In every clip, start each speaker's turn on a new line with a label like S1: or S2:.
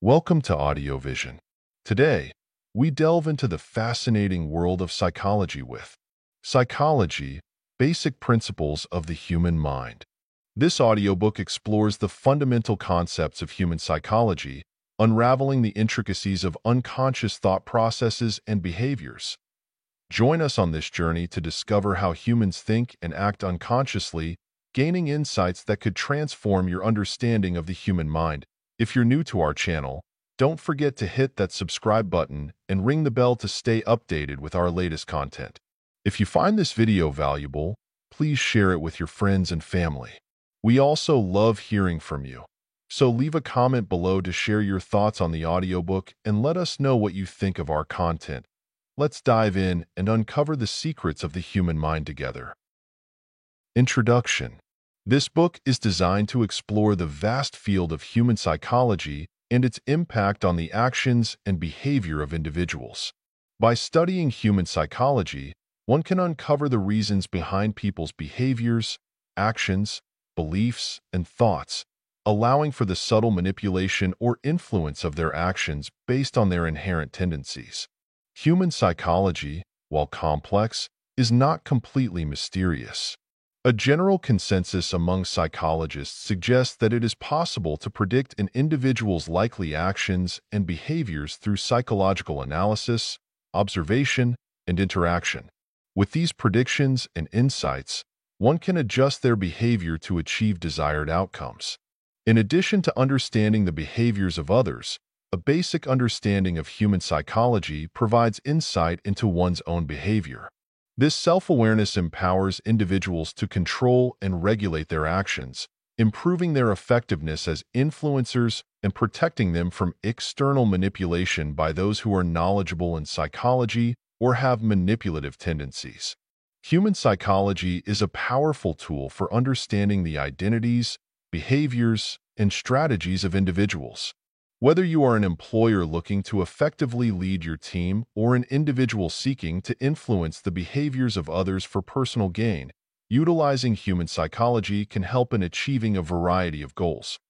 S1: Welcome to AudioVision. Today, we delve into the fascinating world of psychology with Psychology, Basic Principles of the Human Mind. This audiobook explores the fundamental concepts of human psychology, unraveling the intricacies of unconscious thought processes and behaviors. Join us on this journey to discover how humans think and act unconsciously, gaining insights that could transform your understanding of the human mind. If you're new to our channel, don't forget to hit that subscribe button and ring the bell to stay updated with our latest content. If you find this video valuable, please share it with your friends and family. We also love hearing from you. So leave a comment below to share your thoughts on the audiobook and let us know what you think of our content. Let's dive in and uncover the secrets of the human mind together. Introduction This book is designed to explore the vast field of human psychology and its impact on the actions and behavior of individuals. By studying human psychology, one can uncover the reasons behind people's behaviors, actions, beliefs, and thoughts, allowing for the subtle manipulation or influence of their actions based on their inherent tendencies. Human psychology, while complex, is not completely mysterious. A general consensus among psychologists suggests that it is possible to predict an individual's likely actions and behaviors through psychological analysis, observation, and interaction. With these predictions and insights, one can adjust their behavior to achieve desired outcomes. In addition to understanding the behaviors of others, a basic understanding of human psychology provides insight into one's own behavior. This self-awareness empowers individuals to control and regulate their actions, improving their effectiveness as influencers and protecting them from external manipulation by those who are knowledgeable in psychology or have manipulative tendencies. Human psychology is a powerful tool for understanding the identities, behaviors, and strategies of individuals. Whether you are an employer looking to effectively lead your team or an individual seeking to influence the behaviors of others for personal gain, utilizing human psychology can help in achieving a variety of goals.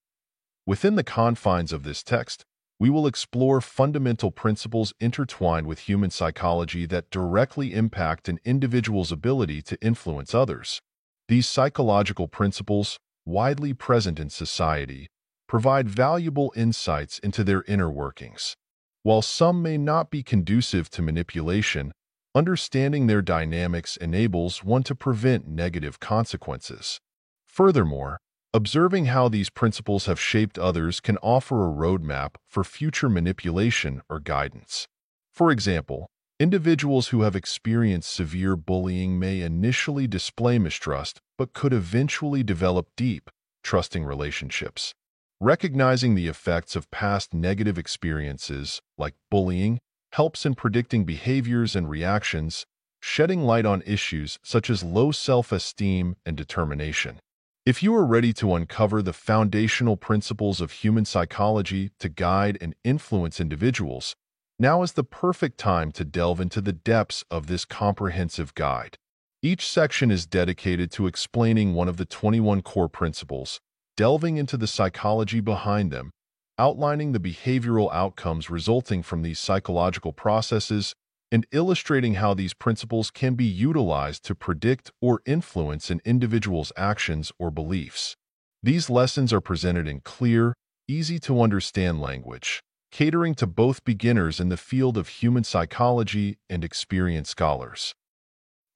S1: Within the confines of this text, we will explore fundamental principles intertwined with human psychology that directly impact an individual's ability to influence others. These psychological principles, widely present in society, provide valuable insights into their inner workings. While some may not be conducive to manipulation, understanding their dynamics enables one to prevent negative consequences. Furthermore, observing how these principles have shaped others can offer a roadmap for future manipulation or guidance. For example, individuals who have experienced severe bullying may initially display mistrust but could eventually develop deep, trusting relationships. Recognizing the effects of past negative experiences, like bullying, helps in predicting behaviors and reactions, shedding light on issues such as low self-esteem and determination. If you are ready to uncover the foundational principles of human psychology to guide and influence individuals, now is the perfect time to delve into the depths of this comprehensive guide. Each section is dedicated to explaining one of the 21 core principles, delving into the psychology behind them, outlining the behavioral outcomes resulting from these psychological processes, and illustrating how these principles can be utilized to predict or influence an individual's actions or beliefs. These lessons are presented in clear, easy-to-understand language, catering to both beginners in the field of human psychology and experienced scholars.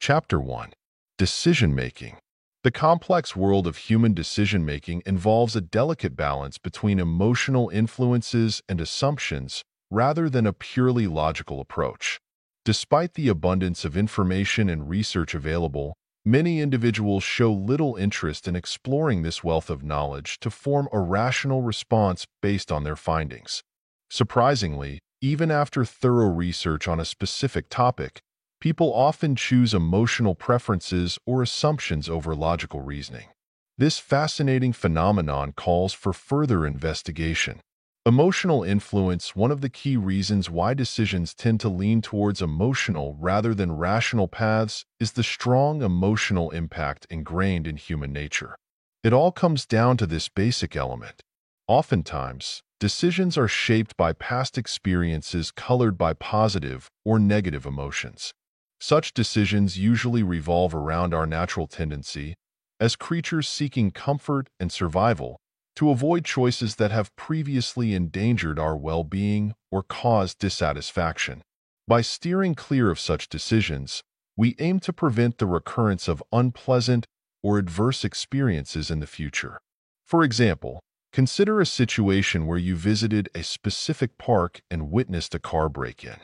S1: Chapter 1 Decision-Making the complex world of human decision-making involves a delicate balance between emotional influences and assumptions rather than a purely logical approach. Despite the abundance of information and research available, many individuals show little interest in exploring this wealth of knowledge to form a rational response based on their findings. Surprisingly, even after thorough research on a specific topic, people often choose emotional preferences or assumptions over logical reasoning. This fascinating phenomenon calls for further investigation. Emotional influence, one of the key reasons why decisions tend to lean towards emotional rather than rational paths, is the strong emotional impact ingrained in human nature. It all comes down to this basic element. Oftentimes, decisions are shaped by past experiences colored by positive or negative emotions. Such decisions usually revolve around our natural tendency, as creatures seeking comfort and survival, to avoid choices that have previously endangered our well-being or caused dissatisfaction. By steering clear of such decisions, we aim to prevent the recurrence of unpleasant or adverse experiences in the future. For example, consider a situation where you visited a specific park and witnessed a car break-in.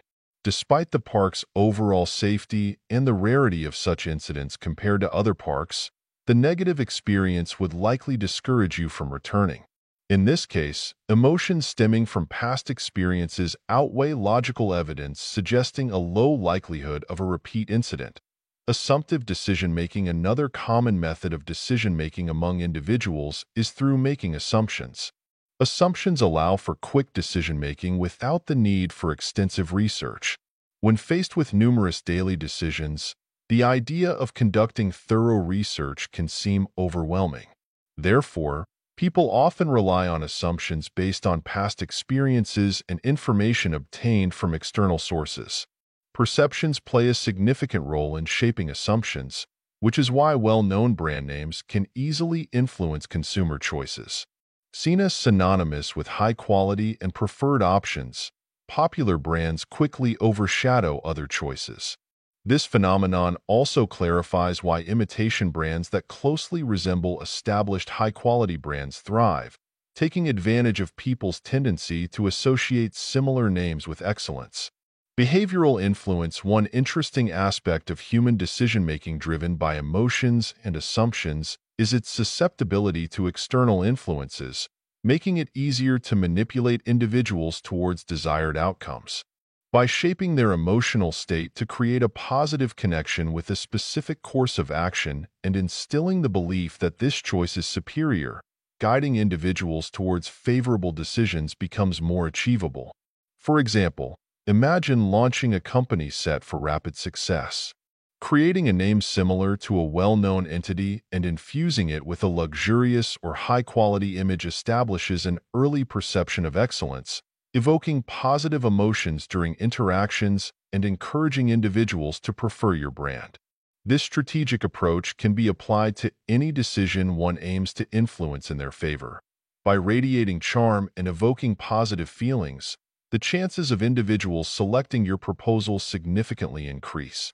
S1: Despite the park's overall safety and the rarity of such incidents compared to other parks, the negative experience would likely discourage you from returning. In this case, emotions stemming from past experiences outweigh logical evidence suggesting a low likelihood of a repeat incident. Assumptive decision-making Another common method of decision-making among individuals is through making assumptions. Assumptions allow for quick decision-making without the need for extensive research. When faced with numerous daily decisions, the idea of conducting thorough research can seem overwhelming. Therefore, People often rely on assumptions based on past experiences and information obtained from external sources. Perceptions play a significant role in shaping assumptions, which is why well-known brand names can easily influence consumer choices. Seen as synonymous with high quality and preferred options, popular brands quickly overshadow other choices. This phenomenon also clarifies why imitation brands that closely resemble established high-quality brands thrive, taking advantage of people's tendency to associate similar names with excellence. Behavioral influence One interesting aspect of human decision-making driven by emotions and assumptions is its susceptibility to external influences, making it easier to manipulate individuals towards desired outcomes. By shaping their emotional state to create a positive connection with a specific course of action and instilling the belief that this choice is superior, guiding individuals towards favorable decisions becomes more achievable. For example, imagine launching a company set for rapid success. Creating a name similar to a well-known entity and infusing it with a luxurious or high-quality image establishes an early perception of excellence, evoking positive emotions during interactions and encouraging individuals to prefer your brand. This strategic approach can be applied to any decision one aims to influence in their favor. By radiating charm and evoking positive feelings, the chances of individuals selecting your proposal significantly increase.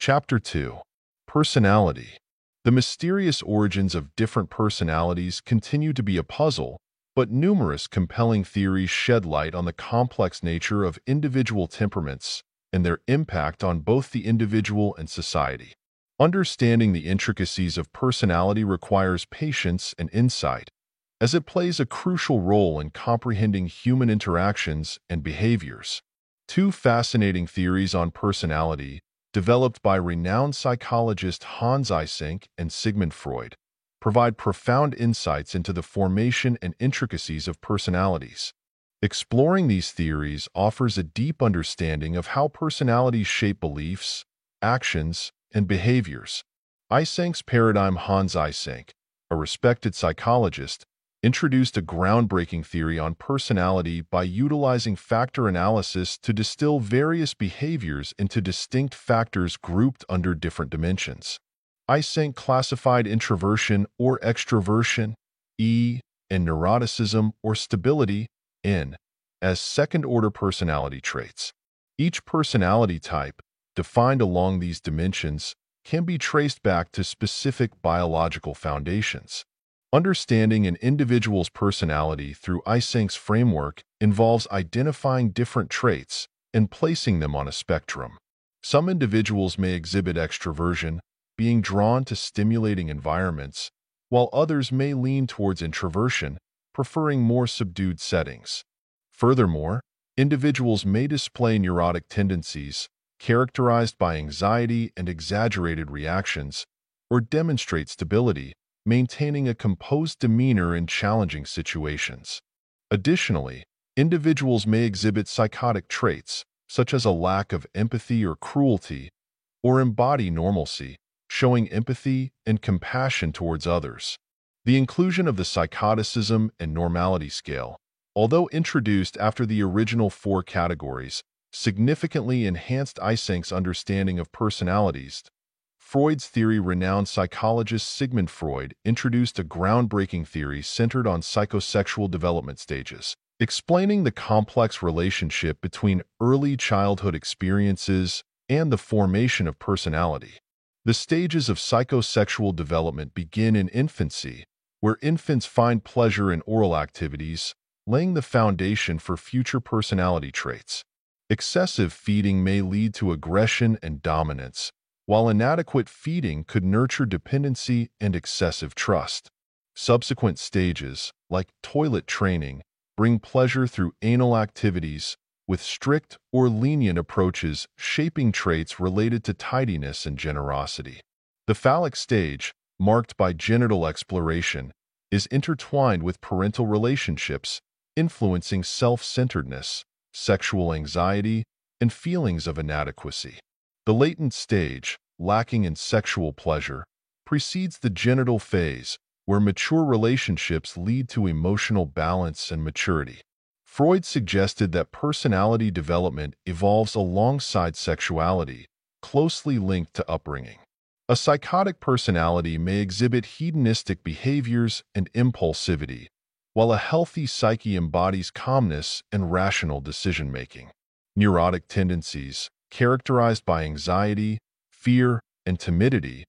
S1: Chapter 2 Personality The mysterious origins of different personalities continue to be a puzzle, but numerous compelling theories shed light on the complex nature of individual temperaments and their impact on both the individual and society. Understanding the intricacies of personality requires patience and insight, as it plays a crucial role in comprehending human interactions and behaviors. Two fascinating theories on personality, developed by renowned psychologists Hans Eysenck and Sigmund Freud, provide profound insights into the formation and intricacies of personalities. Exploring these theories offers a deep understanding of how personalities shape beliefs, actions, and behaviors. Eysenck's paradigm Hans Eysenck, a respected psychologist, introduced a groundbreaking theory on personality by utilizing factor analysis to distill various behaviors into distinct factors grouped under different dimensions. Eysenck classified introversion or extroversion, E, and neuroticism or stability, N, as second-order personality traits. Each personality type, defined along these dimensions, can be traced back to specific biological foundations. Understanding an individual's personality through Eysenck's framework involves identifying different traits and placing them on a spectrum. Some individuals may exhibit extroversion, being drawn to stimulating environments, while others may lean towards introversion, preferring more subdued settings. Furthermore, individuals may display neurotic tendencies, characterized by anxiety and exaggerated reactions, or demonstrate stability, maintaining a composed demeanor in challenging situations. Additionally, individuals may exhibit psychotic traits, such as a lack of empathy or cruelty, or embody normalcy, showing empathy and compassion towards others. The inclusion of the psychoticism and normality scale, although introduced after the original four categories, significantly enhanced Eysenck's understanding of personalities. Freud's theory renowned psychologist Sigmund Freud introduced a groundbreaking theory centered on psychosexual development stages, explaining the complex relationship between early childhood experiences and the formation of personality. The stages of psychosexual development begin in infancy, where infants find pleasure in oral activities, laying the foundation for future personality traits. Excessive feeding may lead to aggression and dominance, while inadequate feeding could nurture dependency and excessive trust. Subsequent stages, like toilet training, bring pleasure through anal activities, with strict or lenient approaches shaping traits related to tidiness and generosity. The phallic stage, marked by genital exploration, is intertwined with parental relationships, influencing self-centeredness, sexual anxiety, and feelings of inadequacy. The latent stage, lacking in sexual pleasure, precedes the genital phase, where mature relationships lead to emotional balance and maturity. Freud suggested that personality development evolves alongside sexuality, closely linked to upbringing. A psychotic personality may exhibit hedonistic behaviors and impulsivity, while a healthy psyche embodies calmness and rational decision-making. Neurotic tendencies, characterized by anxiety, fear, and timidity,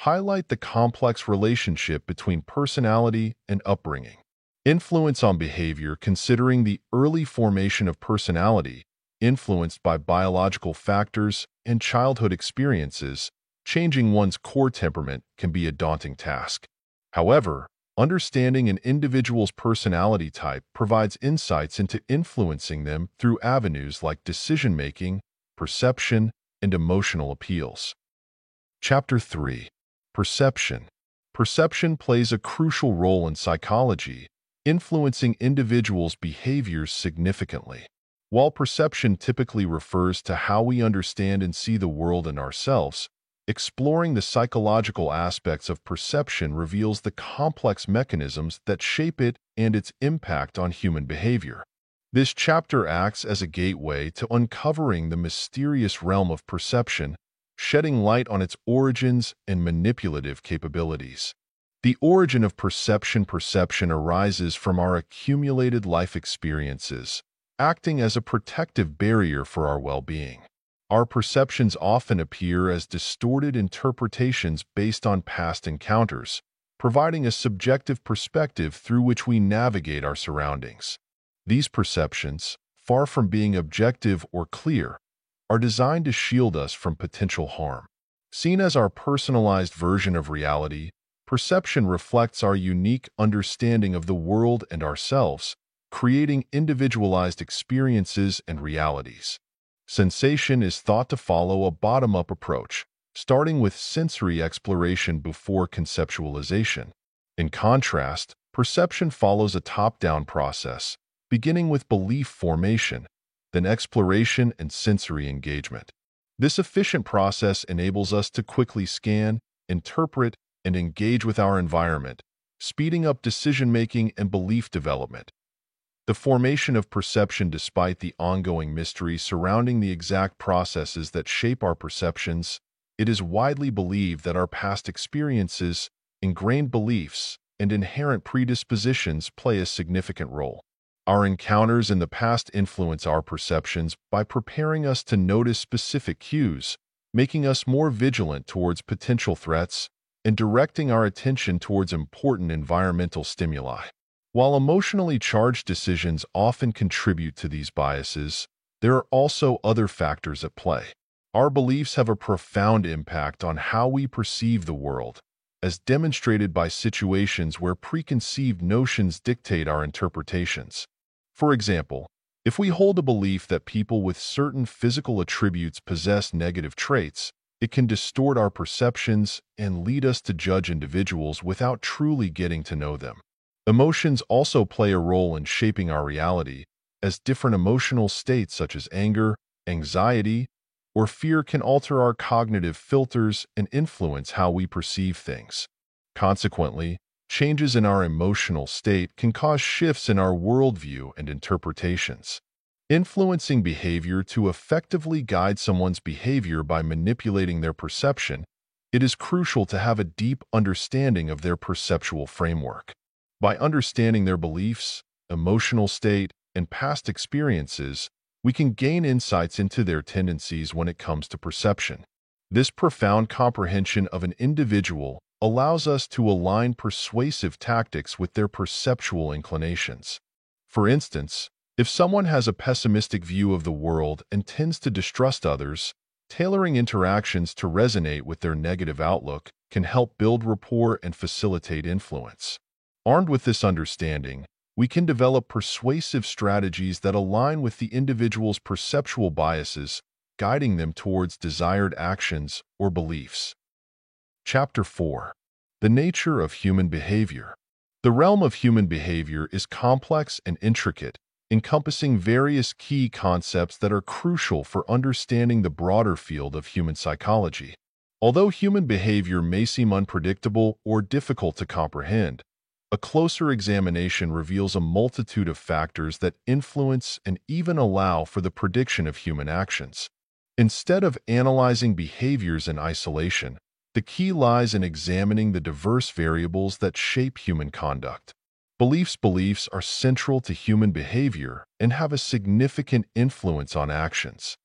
S1: highlight the complex relationship between personality and upbringing. Influence on behavior considering the early formation of personality, influenced by biological factors and childhood experiences, changing one's core temperament can be a daunting task. However, Understanding an individual's personality type provides insights into influencing them through avenues like decision-making, perception, and emotional appeals. Chapter 3 Perception Perception plays a crucial role in psychology, influencing individuals' behaviors significantly. While perception typically refers to how we understand and see the world and ourselves, Exploring the psychological aspects of perception reveals the complex mechanisms that shape it and its impact on human behavior. This chapter acts as a gateway to uncovering the mysterious realm of perception, shedding light on its origins and manipulative capabilities. The origin of perception perception arises from our accumulated life experiences, acting as a protective barrier for our well-being. Our perceptions often appear as distorted interpretations based on past encounters, providing a subjective perspective through which we navigate our surroundings. These perceptions, far from being objective or clear, are designed to shield us from potential harm. Seen as our personalized version of reality, perception reflects our unique understanding of the world and ourselves, creating individualized experiences and realities. Sensation is thought to follow a bottom-up approach, starting with sensory exploration before conceptualization. In contrast, perception follows a top-down process, beginning with belief formation, then exploration and sensory engagement. This efficient process enables us to quickly scan, interpret, and engage with our environment, speeding up decision-making and belief development. The formation of perception despite the ongoing mystery surrounding the exact processes that shape our perceptions, it is widely believed that our past experiences, ingrained beliefs, and inherent predispositions play a significant role. Our encounters in the past influence our perceptions by preparing us to notice specific cues, making us more vigilant towards potential threats, and directing our attention towards important environmental stimuli. While emotionally charged decisions often contribute to these biases, there are also other factors at play. Our beliefs have a profound impact on how we perceive the world, as demonstrated by situations where preconceived notions dictate our interpretations. For example, if we hold a belief that people with certain physical attributes possess negative traits, it can distort our perceptions and lead us to judge individuals without truly getting to know them. Emotions also play a role in shaping our reality, as different emotional states such as anger, anxiety, or fear can alter our cognitive filters and influence how we perceive things. Consequently, changes in our emotional state can cause shifts in our worldview and interpretations. Influencing behavior to effectively guide someone's behavior by manipulating their perception, it is crucial to have a deep understanding of their perceptual framework. By understanding their beliefs, emotional state, and past experiences, we can gain insights into their tendencies when it comes to perception. This profound comprehension of an individual allows us to align persuasive tactics with their perceptual inclinations. For instance, if someone has a pessimistic view of the world and tends to distrust others, tailoring interactions to resonate with their negative outlook can help build rapport and facilitate influence. Armed with this understanding, we can develop persuasive strategies that align with the individual's perceptual biases, guiding them towards desired actions or beliefs. Chapter 4 The Nature of Human Behavior The realm of human behavior is complex and intricate, encompassing various key concepts that are crucial for understanding the broader field of human psychology. Although human behavior may seem unpredictable or difficult to comprehend, a closer examination reveals a multitude of factors that influence and even allow for the prediction of human actions. Instead of analyzing behaviors in isolation, the key lies in examining the diverse variables that shape human conduct. Beliefs beliefs are central to human behavior and have a significant influence on actions.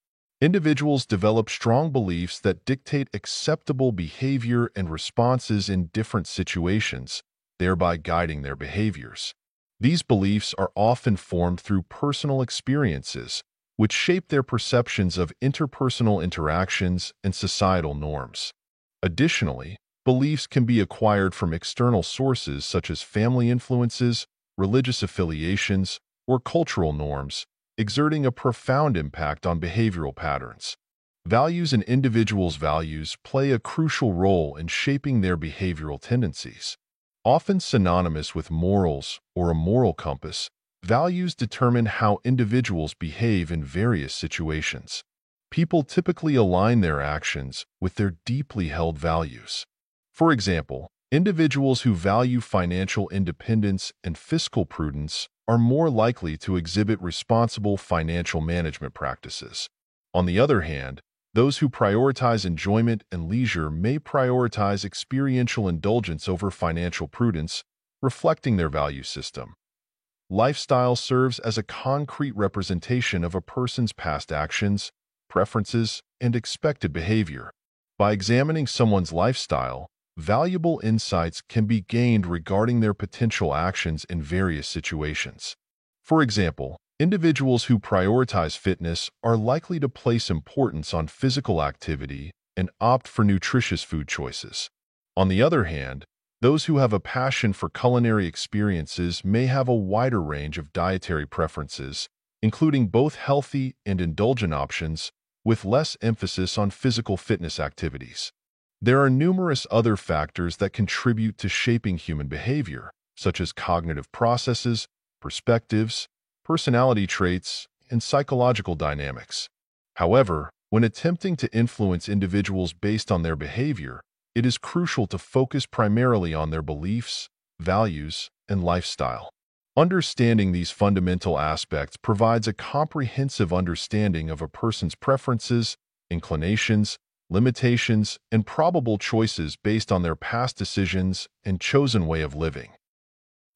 S1: Individuals develop strong beliefs that dictate acceptable behavior and responses in different situations, thereby guiding their behaviors. These beliefs are often formed through personal experiences, which shape their perceptions of interpersonal interactions and societal norms. Additionally, Beliefs can be acquired from external sources such as family influences, religious affiliations, or cultural norms, exerting a profound impact on behavioral patterns. Values and individuals' values play a crucial role in shaping their behavioral tendencies. Often synonymous with morals or a moral compass, values determine how individuals behave in various situations. People typically align their actions with their deeply held values. For example, individuals who value financial independence and fiscal prudence are more likely to exhibit responsible financial management practices. On the other hand, those who prioritize enjoyment and leisure may prioritize experiential indulgence over financial prudence, reflecting their value system. Lifestyle serves as a concrete representation of a person's past actions, preferences, and expected behavior. By examining someone's lifestyle, valuable insights can be gained regarding their potential actions in various situations. For example, individuals who prioritize fitness are likely to place importance on physical activity and opt for nutritious food choices. On the other hand, those who have a passion for culinary experiences may have a wider range of dietary preferences, including both healthy and indulgent options, with less emphasis on physical fitness activities. There are numerous other factors that contribute to shaping human behavior, such as cognitive processes, perspectives, personality traits, and psychological dynamics. However, when attempting to influence individuals based on their behavior, it is crucial to focus primarily on their beliefs, values, and lifestyle. Understanding these fundamental aspects provides a comprehensive understanding of a person's preferences, inclinations, limitations, and probable choices based on their past decisions and chosen way of living.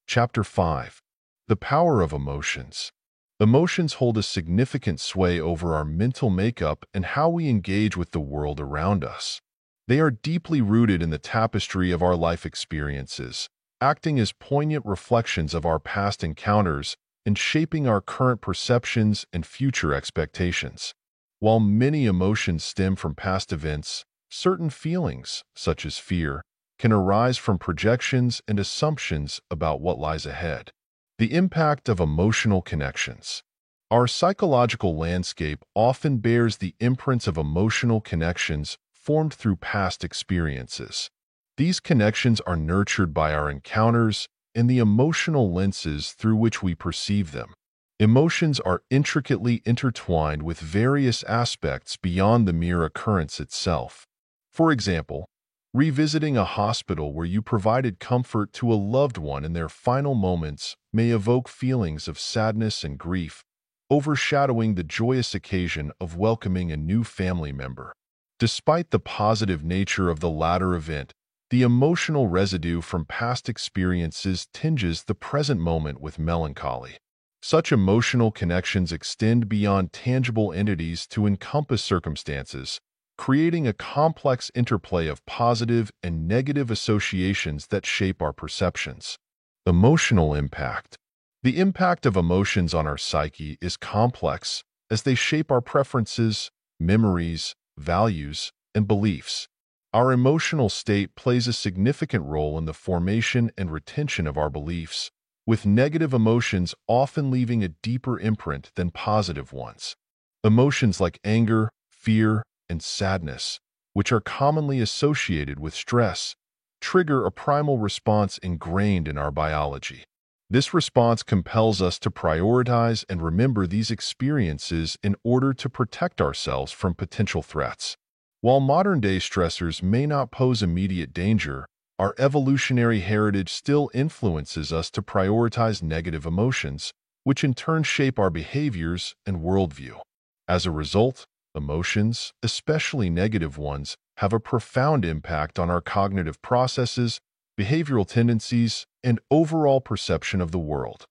S1: Chapter 5 The Power of Emotions Emotions hold a significant sway over our mental makeup and how we engage with the world around us. They are deeply rooted in the tapestry of our life experiences, acting as poignant reflections of our past encounters and shaping our current perceptions and future expectations. While many emotions stem from past events, certain feelings, such as fear, can arise from projections and assumptions about what lies ahead. The impact of emotional connections. Our psychological landscape often bears the imprints of emotional connections formed through past experiences. These connections are nurtured by our encounters and the emotional lenses through which we perceive them. Emotions are intricately intertwined with various aspects beyond the mere occurrence itself. For example, Revisiting a hospital where you provided comfort to a loved one in their final moments may evoke feelings of sadness and grief, overshadowing the joyous occasion of welcoming a new family member. Despite the positive nature of the latter event, the emotional residue from past experiences tinges the present moment with melancholy. Such emotional connections extend beyond tangible entities to encompass circumstances, creating a complex interplay of positive and negative associations that shape our perceptions. Emotional impact The impact of emotions on our psyche is complex as they shape our preferences, memories, values, and beliefs. Our emotional state plays a significant role in the formation and retention of our beliefs, with negative emotions often leaving a deeper imprint than positive ones. Emotions like anger, fear, and sadness, which are commonly associated with stress, trigger a primal response ingrained in our biology. This response compels us to prioritize and remember these experiences in order to protect ourselves from potential threats. While modern-day stressors may not pose immediate danger, our evolutionary heritage still influences us to prioritize negative emotions, which in turn shape our behaviors and worldview. As a result, emotions, especially negative ones, have a profound impact on our cognitive processes, behavioral tendencies, and overall perception of the world.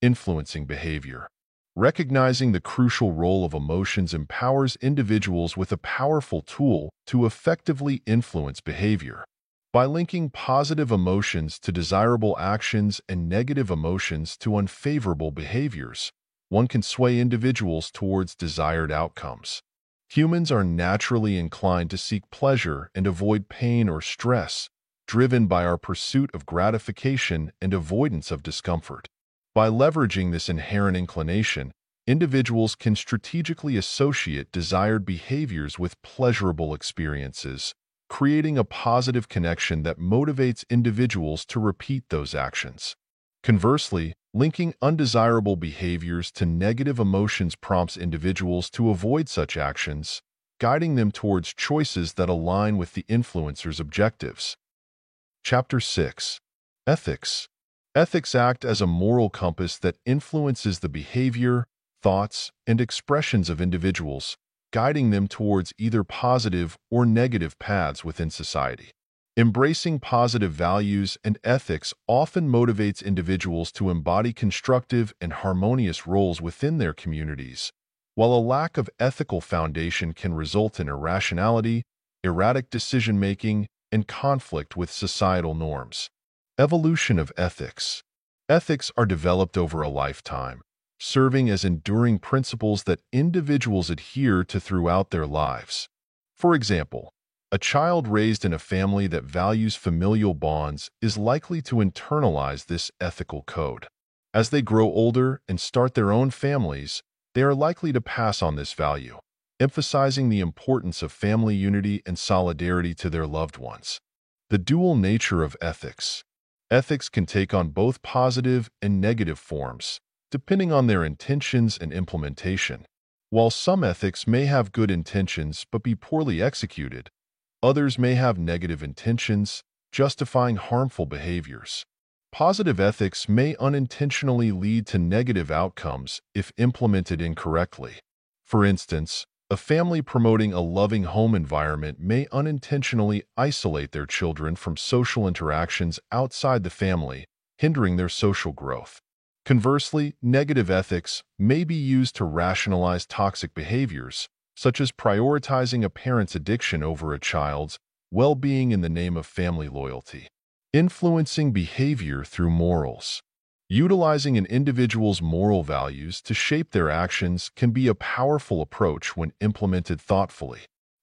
S1: Influencing behavior. Recognizing the crucial role of emotions empowers individuals with a powerful tool to effectively influence behavior. By linking positive emotions to desirable actions and negative emotions to unfavorable behaviors, one can sway individuals towards desired outcomes. Humans are naturally inclined to seek pleasure and avoid pain or stress, driven by our pursuit of gratification and avoidance of discomfort. By leveraging this inherent inclination, individuals can strategically associate desired behaviors with pleasurable experiences, creating a positive connection that motivates individuals to repeat those actions. Conversely, linking undesirable behaviors to negative emotions prompts individuals to avoid such actions, guiding them towards choices that align with the influencer's objectives. Chapter 6 Ethics Ethics act as a moral compass that influences the behavior, thoughts, and expressions of individuals, guiding them towards either positive or negative paths within society. Embracing positive values and ethics often motivates individuals to embody constructive and harmonious roles within their communities, while a lack of ethical foundation can result in irrationality, erratic decision-making, and conflict with societal norms. Evolution of ethics. Ethics are developed over a lifetime, serving as enduring principles that individuals adhere to throughout their lives. For example, a child raised in a family that values familial bonds is likely to internalize this ethical code. As they grow older and start their own families, they are likely to pass on this value, emphasizing the importance of family unity and solidarity to their loved ones. The dual nature of ethics. Ethics can take on both positive and negative forms, depending on their intentions and implementation. While some ethics may have good intentions but be poorly executed, others may have negative intentions, justifying harmful behaviors. Positive ethics may unintentionally lead to negative outcomes if implemented incorrectly. For instance, a family promoting a loving home environment may unintentionally isolate their children from social interactions outside the family, hindering their social growth. Conversely, negative ethics may be used to rationalize toxic behaviors, such as prioritizing a parent's addiction over a child's well-being in the name of family loyalty. Influencing behavior through morals. Utilizing an individual's moral values to shape their actions can be a powerful approach when implemented thoughtfully.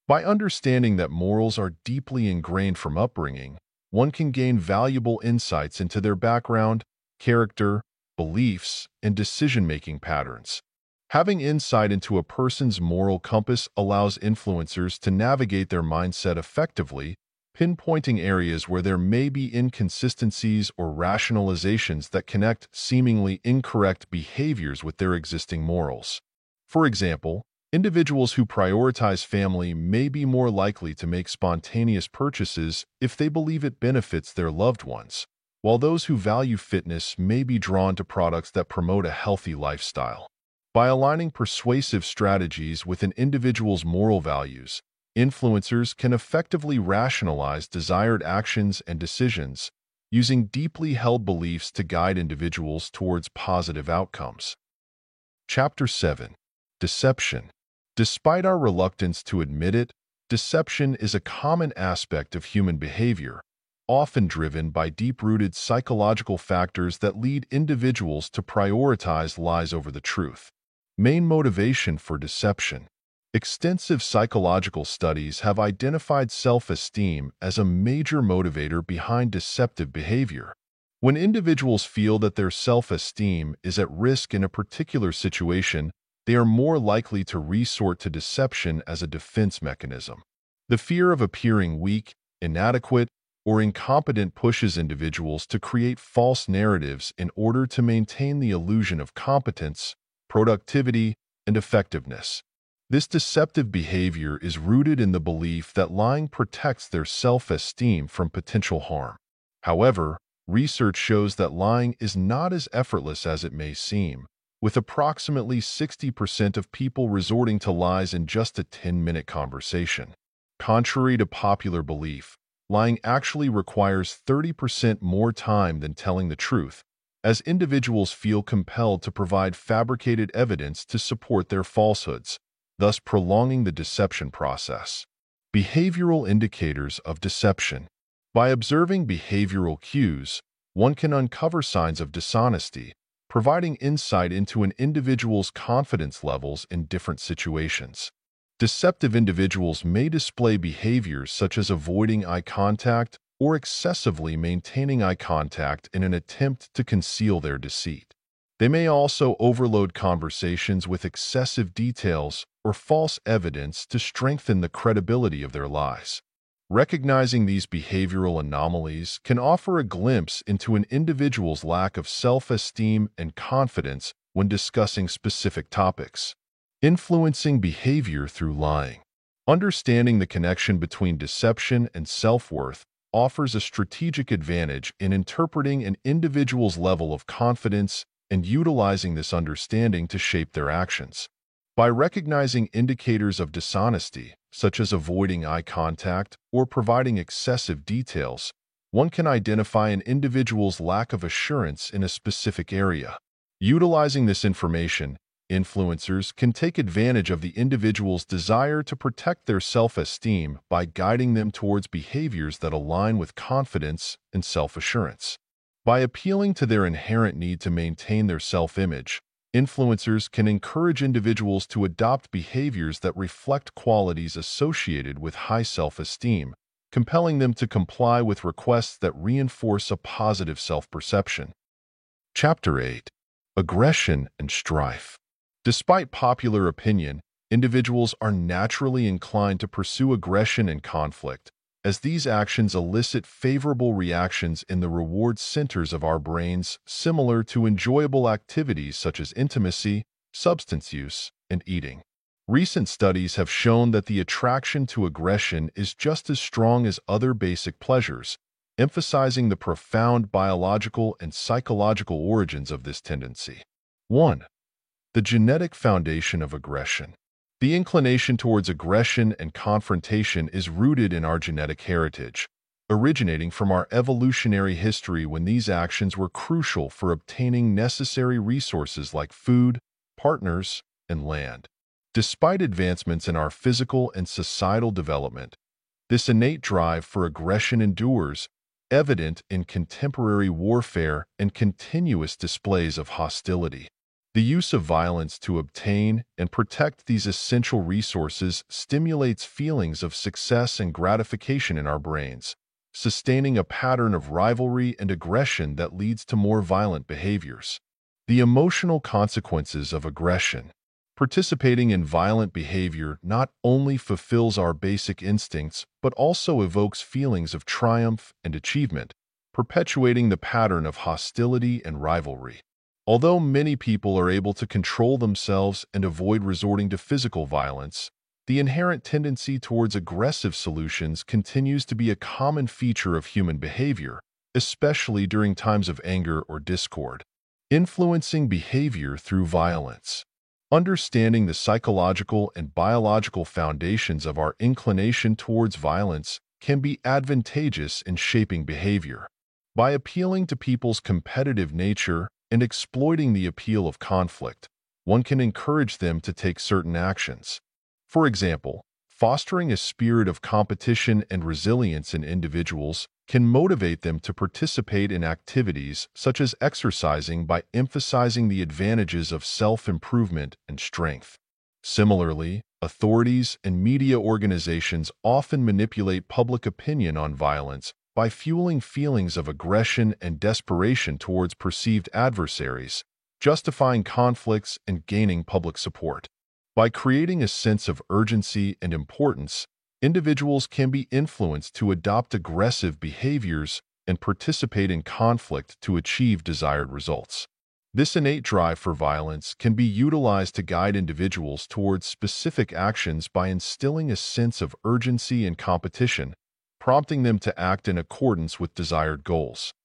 S1: By understanding that morals are deeply ingrained from upbringing, one can gain valuable insights into their background, character, beliefs, and decision-making patterns. Having insight into a person's moral compass allows influencers to navigate their mindset effectively pinpointing areas where there may be inconsistencies or rationalizations that connect seemingly incorrect behaviors with their existing morals. For example, Individuals who prioritize family may be more likely to make spontaneous purchases if they believe it benefits their loved ones, while those who value fitness may be drawn to products that promote a healthy lifestyle. By aligning persuasive strategies with an individual's moral values, influencers can effectively rationalize desired actions and decisions, using deeply held beliefs to guide individuals towards positive outcomes. Chapter 7 Deception Despite our reluctance to admit it, deception is a common aspect of human behavior, often driven by deep-rooted psychological factors that lead individuals to prioritize lies over the truth. Main motivation for deception. Extensive psychological studies have identified self-esteem as a major motivator behind deceptive behavior. When individuals feel that their self-esteem is at risk in a particular situation, they are more likely to resort to deception as a defense mechanism. The fear of appearing weak, inadequate, or incompetent pushes individuals to create false narratives in order to maintain the illusion of competence, productivity, and effectiveness. This deceptive behavior is rooted in the belief that lying protects their self-esteem from potential harm. However, research shows that lying is not as effortless as it may seem, with approximately 60% of people resorting to lies in just a 10-minute conversation. Contrary to popular belief, lying actually requires 30% more time than telling the truth, as individuals feel compelled to provide fabricated evidence to support their falsehoods, thus prolonging the deception process. Behavioral indicators of deception. By observing behavioral cues, one can uncover signs of dishonesty, providing insight into an individual's confidence levels in different situations. Deceptive individuals may display behaviors such as avoiding eye contact or excessively maintaining eye contact in an attempt to conceal their deceit. They may also overload conversations with excessive details or false evidence to strengthen the credibility of their lies. Recognizing these behavioral anomalies can offer a glimpse into an individual's lack of self-esteem and confidence when discussing specific topics. Influencing behavior through lying. Understanding the connection between deception and self-worth offers a strategic advantage in interpreting an individual's level of confidence and utilizing this understanding to shape their actions. By recognizing indicators of dishonesty, such as avoiding eye contact or providing excessive details, one can identify an individual's lack of assurance in a specific area. Utilizing this information, influencers can take advantage of the individual's desire to protect their self-esteem by guiding them towards behaviors that align with confidence and self-assurance. By appealing to their inherent need to maintain their self-image, Influencers can encourage individuals to adopt behaviors that reflect qualities associated with high self-esteem, compelling them to comply with requests that reinforce a positive self-perception. Chapter 8 Aggression and Strife Despite popular opinion, individuals are naturally inclined to pursue aggression and conflict, as these actions elicit favorable reactions in the reward centers of our brains similar to enjoyable activities such as intimacy, substance use, and eating. Recent studies have shown that the attraction to aggression is just as strong as other basic pleasures, emphasizing the profound biological and psychological origins of this tendency. 1. The genetic foundation of aggression. The inclination towards aggression and confrontation is rooted in our genetic heritage, originating from our evolutionary history when these actions were crucial for obtaining necessary resources like food, partners, and land. Despite advancements in our physical and societal development, this innate drive for aggression endures, evident in contemporary warfare and continuous displays of hostility. The use of violence to obtain and protect these essential resources stimulates feelings of success and gratification in our brains, sustaining a pattern of rivalry and aggression that leads to more violent behaviors. The emotional consequences of aggression. Participating in violent behavior not only fulfills our basic instincts, but also evokes feelings of triumph and achievement, perpetuating the pattern of hostility and rivalry. Although many people are able to control themselves and avoid resorting to physical violence, the inherent tendency towards aggressive solutions continues to be a common feature of human behavior, especially during times of anger or discord. Influencing behavior through violence. Understanding the psychological and biological foundations of our inclination towards violence can be advantageous in shaping behavior. By appealing to people's competitive nature and exploiting the appeal of conflict, one can encourage them to take certain actions. For example, fostering a spirit of competition and resilience in individuals can motivate them to participate in activities such as exercising by emphasizing the advantages of self-improvement and strength. Similarly, authorities and media organizations often manipulate public opinion on violence by fueling feelings of aggression and desperation towards perceived adversaries, justifying conflicts and gaining public support. By creating a sense of urgency and importance, individuals can be influenced to adopt aggressive behaviors and participate in conflict to achieve desired results. This innate drive for violence can be utilized to guide individuals towards specific actions by instilling a sense of urgency and competition, prompting them to act in accordance with desired goals.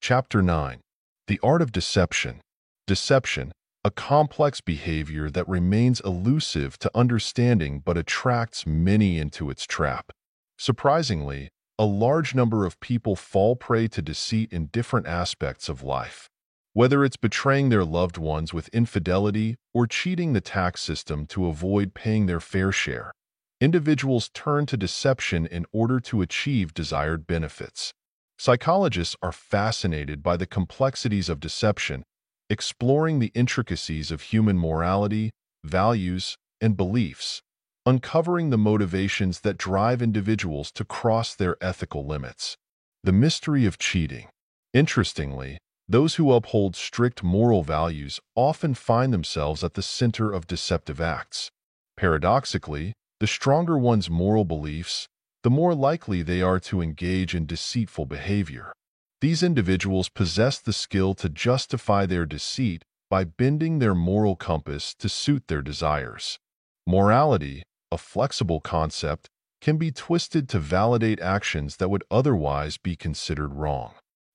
S1: Chapter 9 The Art of Deception Deception, a complex behavior that remains elusive to understanding but attracts many into its trap. Surprisingly, a large number of people fall prey to deceit in different aspects of life. Whether it's betraying their loved ones with infidelity or cheating the tax system to avoid paying their fair share, individuals turn to deception in order to achieve desired benefits. Psychologists are fascinated by the complexities of deception exploring the intricacies of human morality, values, and beliefs, uncovering the motivations that drive individuals to cross their ethical limits. The mystery of cheating. Interestingly, those who uphold strict moral values often find themselves at the center of deceptive acts. Paradoxically, the stronger one's moral beliefs, the more likely they are to engage in deceitful behavior. These individuals possess the skill to justify their deceit by bending their moral compass to suit their desires. Morality, a flexible concept, can be twisted to validate actions that would otherwise be considered wrong.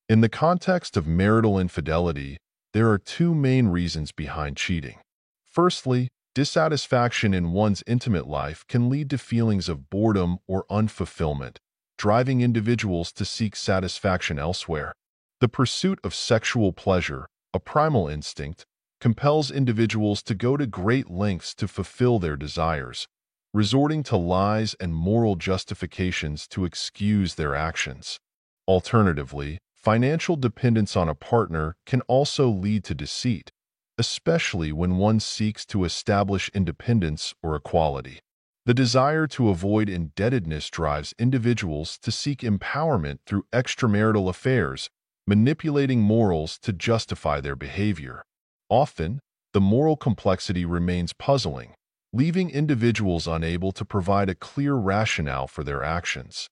S1: In the context of marital infidelity, there are two main reasons behind cheating. Firstly, dissatisfaction in one's intimate life can lead to feelings of boredom or unfulfillment, driving individuals to seek satisfaction elsewhere. The pursuit of sexual pleasure, a primal instinct, compels individuals to go to great lengths to fulfill their desires, resorting to lies and moral justifications to excuse their actions. Alternatively, financial dependence on a partner can also lead to deceit, especially when one seeks to establish independence or equality. The desire to avoid indebtedness drives individuals to seek empowerment through extramarital affairs, manipulating morals to justify their behavior. Often, the moral complexity remains puzzling, leaving individuals unable to provide a clear rationale for their actions.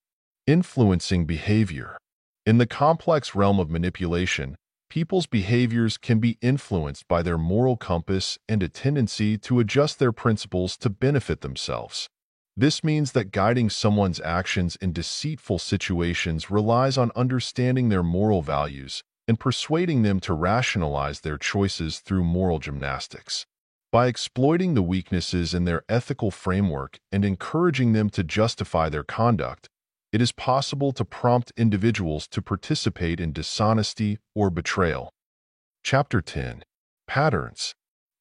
S1: Influencing behavior. In the complex realm of manipulation, people's behaviors can be influenced by their moral compass and a tendency to adjust their principles to benefit themselves. This means that guiding someone's actions in deceitful situations relies on understanding their moral values and persuading them to rationalize their choices through moral gymnastics. By exploiting the weaknesses in their ethical framework and encouraging them to justify their conduct, it is possible to prompt individuals to participate in dishonesty or betrayal. Chapter 10 Patterns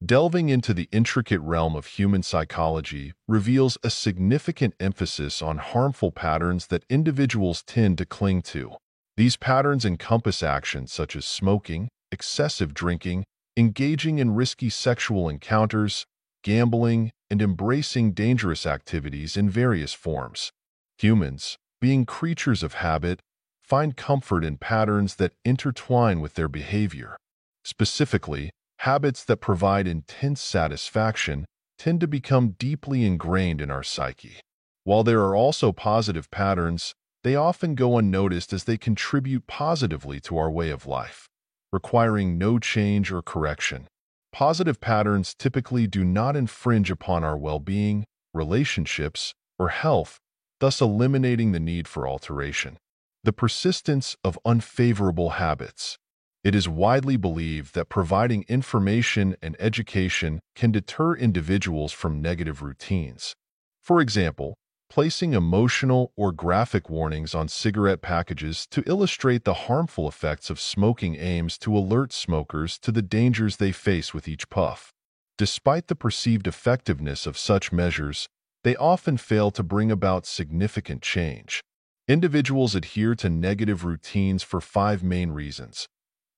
S1: Delving into the intricate realm of human psychology reveals a significant emphasis on harmful patterns that individuals tend to cling to. These patterns encompass actions such as smoking, excessive drinking, engaging in risky sexual encounters, gambling, and embracing dangerous activities in various forms. Humans, being creatures of habit, find comfort in patterns that intertwine with their behavior. Specifically, habits that provide intense satisfaction tend to become deeply ingrained in our psyche. While there are also positive patterns, they often go unnoticed as they contribute positively to our way of life. requiring no change or correction. Positive patterns typically do not infringe upon our well-being, relationships, or health, thus eliminating the need for alteration. The persistence of unfavorable habits. It is widely believed that providing information and education can deter individuals from negative routines. For example, placing emotional or graphic warnings on cigarette packages to illustrate the harmful effects of smoking aims to alert smokers to the dangers they face with each puff. Despite the perceived effectiveness of such measures, they often fail to bring about significant change. Individuals adhere to negative routines for five main reasons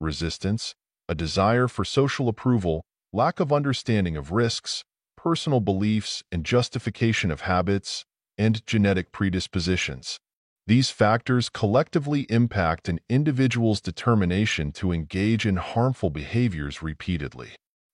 S1: resistance, a desire for social approval, lack of understanding of risks, personal beliefs and justification of habits, and genetic predispositions. These factors collectively impact an individual's determination to engage in harmful behaviors repeatedly.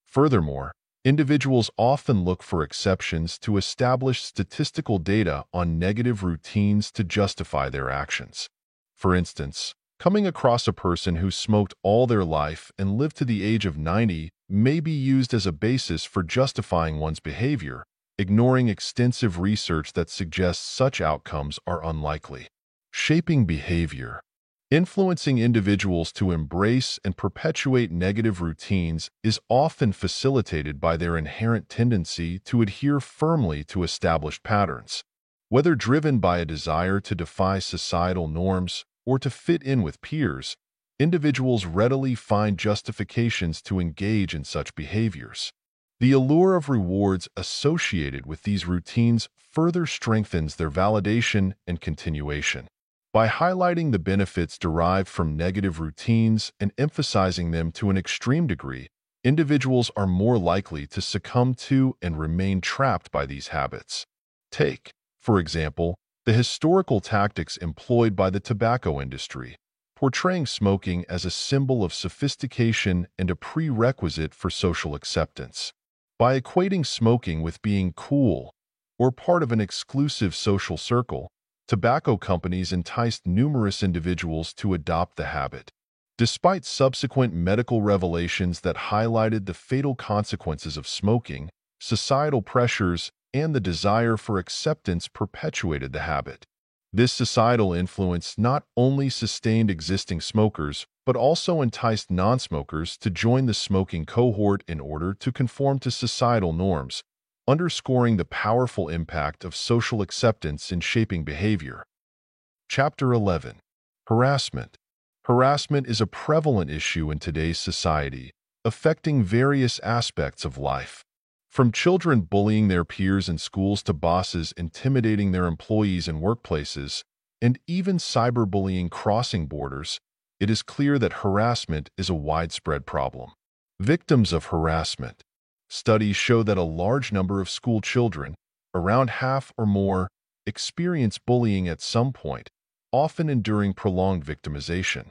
S1: Furthermore, individuals often look for exceptions to establish statistical data on negative routines to justify their actions. For instance, Coming across a person who smoked all their life and lived to the age of 90 may be used as a basis for justifying one's behavior, ignoring extensive research that suggests such outcomes are unlikely. Shaping behavior. Influencing individuals to embrace and perpetuate negative routines is often facilitated by their inherent tendency to adhere firmly to established patterns. Whether driven by a desire to defy societal norms or to fit in with peers, individuals readily find justifications to engage in such behaviors. The allure of rewards associated with these routines further strengthens their validation and continuation. By highlighting the benefits derived from negative routines and emphasizing them to an extreme degree, individuals are more likely to succumb to and remain trapped by these habits. Take, for example, the historical tactics employed by the tobacco industry, portraying smoking as a symbol of sophistication and a prerequisite for social acceptance. By equating smoking with being cool or part of an exclusive social circle, tobacco companies enticed numerous individuals to adopt the habit. Despite subsequent medical revelations that highlighted the fatal consequences of smoking, societal pressures and the desire for acceptance perpetuated the habit. This societal influence not only sustained existing smokers, but also enticed non-smokers to join the smoking cohort in order to conform to societal norms, underscoring the powerful impact of social acceptance in shaping behavior. Chapter 11 Harassment Harassment is a prevalent issue in today's society, affecting various aspects of life. From children bullying their peers in schools to bosses intimidating their employees in workplaces, and even cyberbullying crossing borders, it is clear that harassment is a widespread problem. Victims of harassment. Studies show that a large number of school children, around half or more, experience bullying at some point, often enduring prolonged victimization.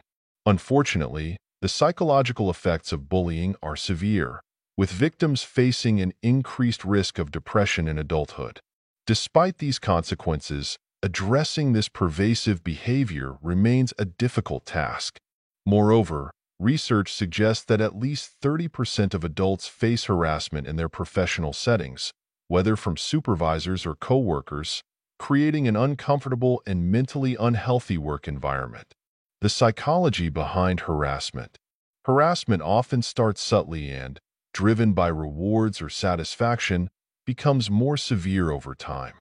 S1: Unfortunately, the psychological effects of bullying are severe, with victims facing an increased risk of depression in adulthood. Despite these consequences, addressing this pervasive behavior remains a difficult task. Moreover, research suggests that at least 30% of adults face harassment in their professional settings, whether from supervisors or coworkers, creating an uncomfortable and mentally unhealthy work environment. The psychology behind harassment. Harassment often starts subtly and, driven by rewards or satisfaction, becomes more severe over time.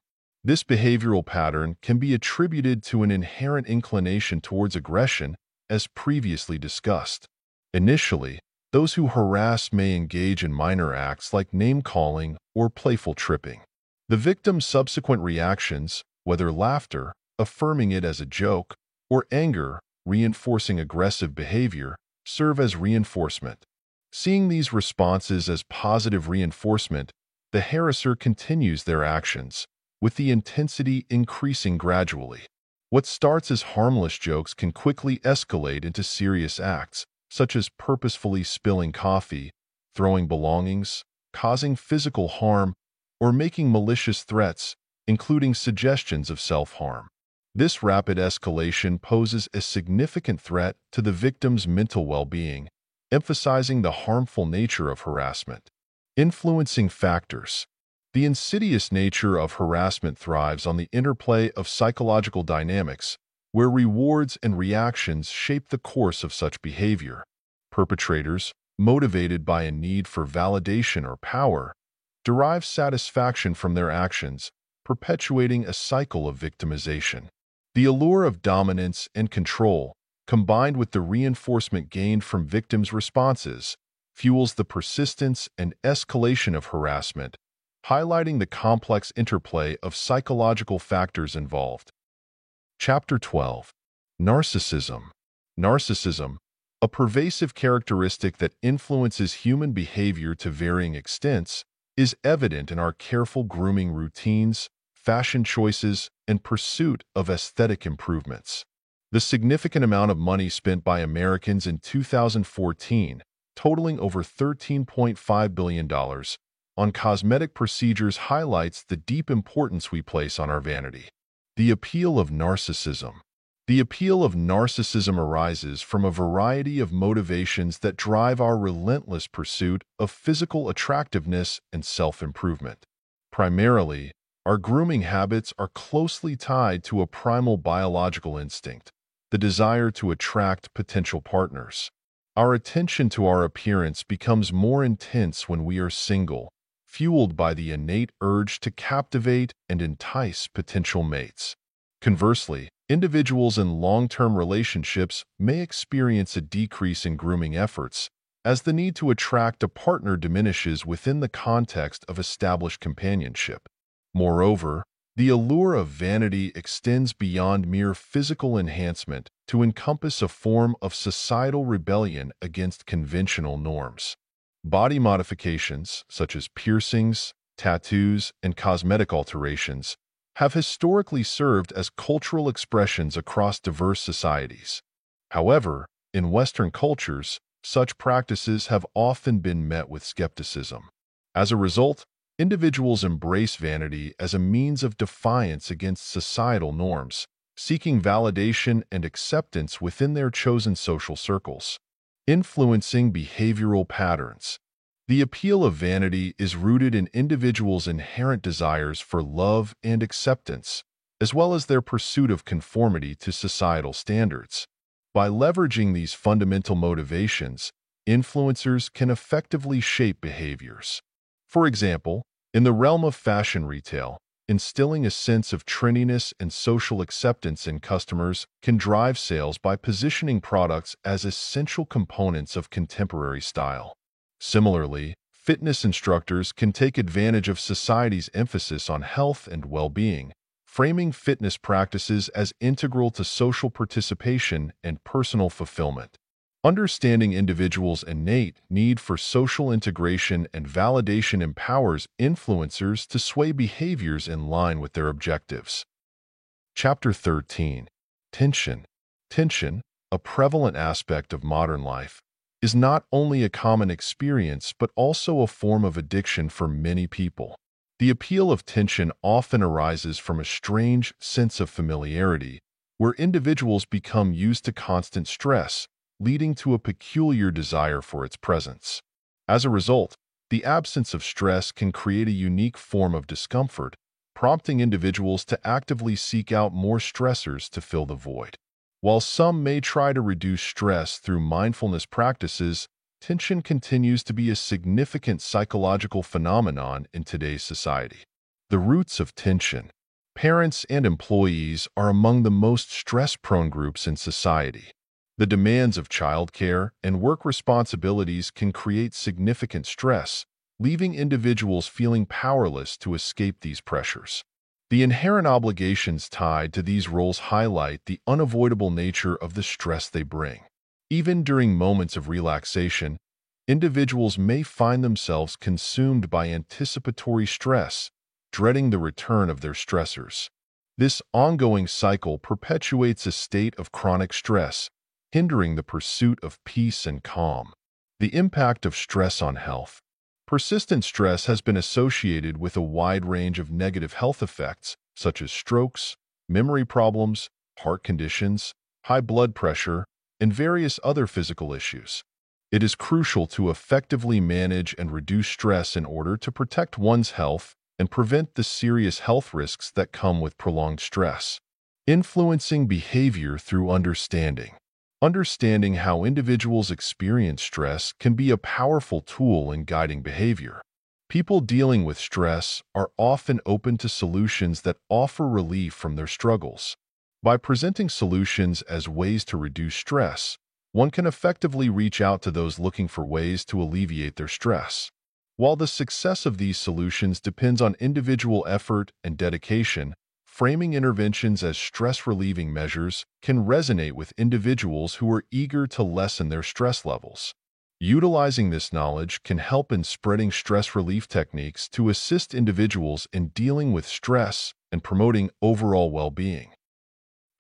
S1: This behavioral pattern can be attributed to an inherent inclination towards aggression, as previously discussed. Initially, those who harass may engage in minor acts like name-calling or playful tripping. The victim's subsequent reactions, whether laughter, affirming it as a joke, or anger, reinforcing aggressive behavior, serve as reinforcement. Seeing these responses as positive reinforcement, the harasser continues their actions, with the intensity increasing gradually. What starts as harmless jokes can quickly escalate into serious acts, such as purposefully spilling coffee, throwing belongings, causing physical harm, or making malicious threats, including suggestions of self-harm. This rapid escalation poses a significant threat to the victim's mental well-being, emphasizing the harmful nature of harassment. Influencing factors. The insidious nature of harassment thrives on the interplay of psychological dynamics, where rewards and reactions shape the course of such behavior. Perpetrators, motivated by a need for validation or power, derive satisfaction from their actions, perpetuating a cycle of victimization. The allure of dominance and control, combined with the reinforcement gained from victims' responses, fuels the persistence and escalation of harassment, highlighting the complex interplay of psychological factors involved. Chapter 12 Narcissism Narcissism, a pervasive characteristic that influences human behavior to varying extents, is evident in our careful grooming routines, fashion choices, and pursuit of aesthetic improvements. The significant amount of money spent by Americans in 2014, totaling over $13.5 billion, on cosmetic procedures highlights the deep importance we place on our vanity. The appeal of narcissism. The appeal of narcissism arises from a variety of motivations that drive our relentless pursuit of physical attractiveness and self-improvement. Primarily, our grooming habits are closely tied to a primal biological instinct, the desire to attract potential partners. Our attention to our appearance becomes more intense when we are single, fueled by the innate urge to captivate and entice potential mates. Conversely, individuals in long-term relationships may experience a decrease in grooming efforts as the need to attract a partner diminishes within the context of established companionship. Moreover, the allure of vanity extends beyond mere physical enhancement to encompass a form of societal rebellion against conventional norms. Body modifications, such as piercings, tattoos, and cosmetic alterations, have historically served as cultural expressions across diverse societies. However, in Western cultures, such practices have often been met with skepticism. As a result, Individuals embrace vanity as a means of defiance against societal norms, seeking validation and acceptance within their chosen social circles. Influencing behavioral patterns. The appeal of vanity is rooted in individuals' inherent desires for love and acceptance, as well as their pursuit of conformity to societal standards. By leveraging these fundamental motivations, influencers can effectively shape behaviors. For example, in the realm of fashion retail, instilling a sense of trendiness and social acceptance in customers can drive sales by positioning products as essential components of contemporary style. Similarly, fitness instructors can take advantage of society's emphasis on health and well-being, framing fitness practices as integral to social participation and personal fulfillment. Understanding individuals' innate need for social integration and validation empowers influencers to sway behaviors in line with their objectives. Chapter 13 Tension Tension, a prevalent aspect of modern life, is not only a common experience but also a form of addiction for many people. The appeal of tension often arises from a strange sense of familiarity, where individuals become used to constant stress, leading to a peculiar desire for its presence. As a result, the absence of stress can create a unique form of discomfort, prompting individuals to actively seek out more stressors to fill the void. While some may try to reduce stress through mindfulness practices, tension continues to be a significant psychological phenomenon in today's society. The roots of tension. Parents and employees are among the most stress-prone groups in society. The demands of childcare and work responsibilities can create significant stress, leaving individuals feeling powerless to escape these pressures. The inherent obligations tied to these roles highlight the unavoidable nature of the stress they bring. Even during moments of relaxation, individuals may find themselves consumed by anticipatory stress, dreading the return of their stressors. This ongoing cycle perpetuates a state of chronic stress, hindering the pursuit of peace and calm. The impact of stress on health. Persistent stress has been associated with a wide range of negative health effects, such as strokes, memory problems, heart conditions, high blood pressure, and various other physical issues. It is crucial to effectively manage and reduce stress in order to protect one's health and prevent the serious health risks that come with prolonged stress. Influencing behavior through understanding. Understanding how individuals experience stress can be a powerful tool in guiding behavior. People dealing with stress are often open to solutions that offer relief from their struggles. By presenting solutions as ways to reduce stress, one can effectively reach out to those looking for ways to alleviate their stress. While the success of these solutions depends on individual effort and dedication, framing interventions as stress-relieving measures can resonate with individuals who are eager to lessen their stress levels. Utilizing this knowledge can help in spreading stress relief techniques to assist individuals in dealing with stress and promoting overall well-being.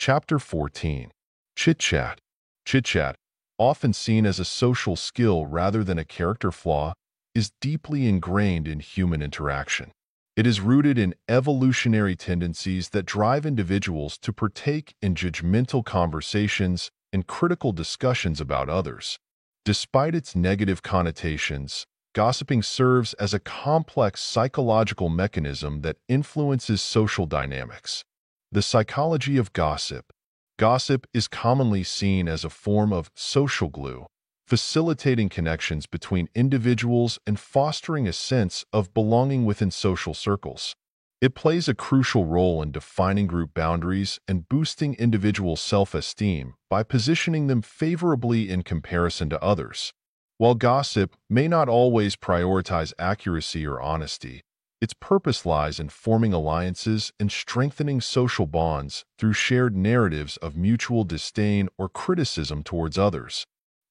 S1: Chapter 14 Chit Chat Chit chat, often seen as a social skill rather than a character flaw, is deeply ingrained in human interaction. It is rooted in evolutionary tendencies that drive individuals to partake in judgmental conversations and critical discussions about others. Despite its negative connotations, gossiping serves as a complex psychological mechanism that influences social dynamics. The psychology of gossip Gossip is commonly seen as a form of social glue, facilitating connections between individuals and fostering a sense of belonging within social circles. It plays a crucial role in defining group boundaries and boosting individual self-esteem by positioning them favorably in comparison to others. While gossip may not always prioritize accuracy or honesty, its purpose lies in forming alliances and strengthening social bonds through shared narratives of mutual disdain or criticism towards others.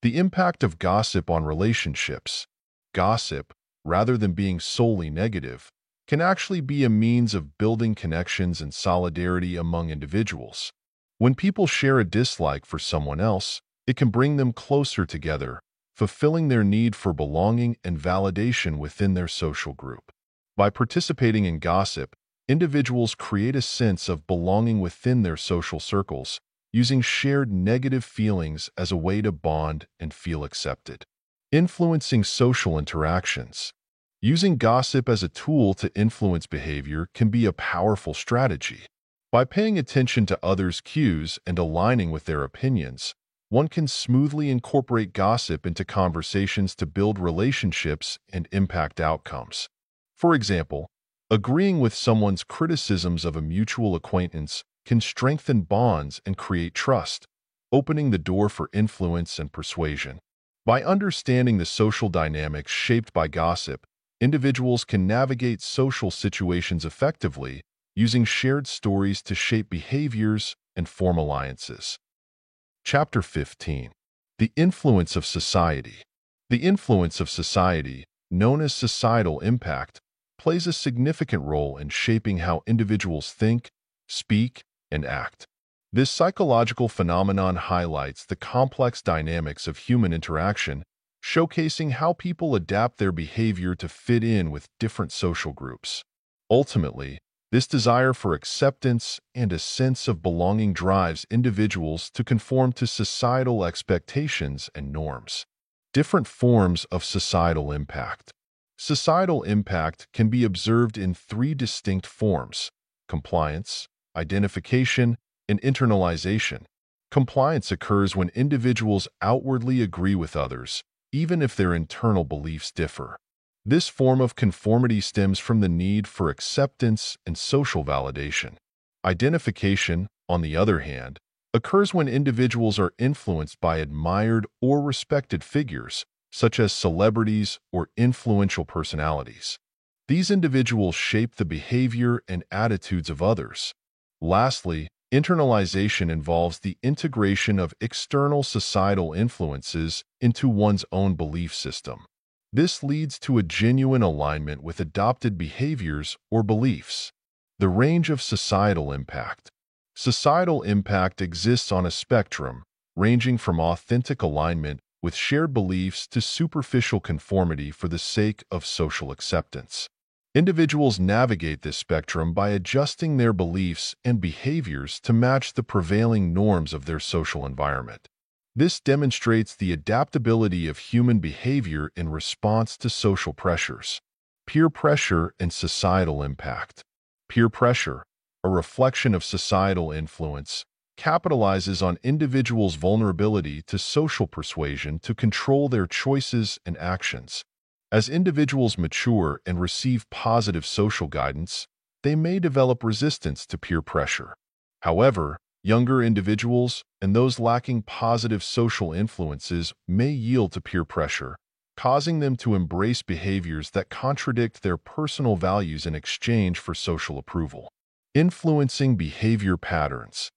S1: The impact of gossip on relationships. Gossip, rather than being solely negative, can actually be a means of building connections and solidarity among individuals. When people share a dislike for someone else, it can bring them closer together, fulfilling their need for belonging and validation within their social group. By participating in gossip, individuals create a sense of belonging within their social circles, using shared negative feelings as a way to bond and feel accepted. Influencing social interactions. Using gossip as a tool to influence behavior can be a powerful strategy. By paying attention to others' cues and aligning with their opinions, one can smoothly incorporate gossip into conversations to build relationships and impact outcomes. For example, agreeing with someone's criticisms of a mutual acquaintance can strengthen bonds and create trust, opening the door for influence and persuasion. By understanding the social dynamics shaped by gossip, individuals can navigate social situations effectively, using shared stories to shape behaviors and form alliances. Chapter 15 The Influence of Society The influence of society, known as societal impact, plays a significant role in shaping how individuals think, speak, and act. This psychological phenomenon highlights the complex dynamics of human interaction, showcasing how people adapt their behavior to fit in with different social groups. Ultimately, this desire for acceptance and a sense of belonging drives individuals to conform to societal expectations and norms. Different forms of societal impact. Societal impact can be observed in three distinct forms compliance, identification, and internalization. Compliance occurs when individuals outwardly agree with others, even if their internal beliefs differ. This form of conformity stems from the need for acceptance and social validation. Identification, on the other hand, occurs when individuals are influenced by admired or respected figures, such as celebrities or influential personalities. These individuals shape the behavior and attitudes of others. Lastly, internalization involves the integration of external societal influences into one's own belief system. This leads to a genuine alignment with adopted behaviors or beliefs. The range of societal impact. Societal impact exists on a spectrum, ranging from authentic alignment with shared beliefs to superficial conformity for the sake of social acceptance. Individuals navigate this spectrum by adjusting their beliefs and behaviors to match the prevailing norms of their social environment. This demonstrates the adaptability of human behavior in response to social pressures. Peer pressure and societal impact. Peer pressure, a reflection of societal influence, capitalizes on individuals' vulnerability to social persuasion to control their choices and actions. As individuals mature and receive positive social guidance, they may develop resistance to peer pressure. However, younger individuals and those lacking positive social influences may yield to peer pressure, causing them to embrace behaviors that contradict their personal values in exchange for social approval. Influencing behavior patterns.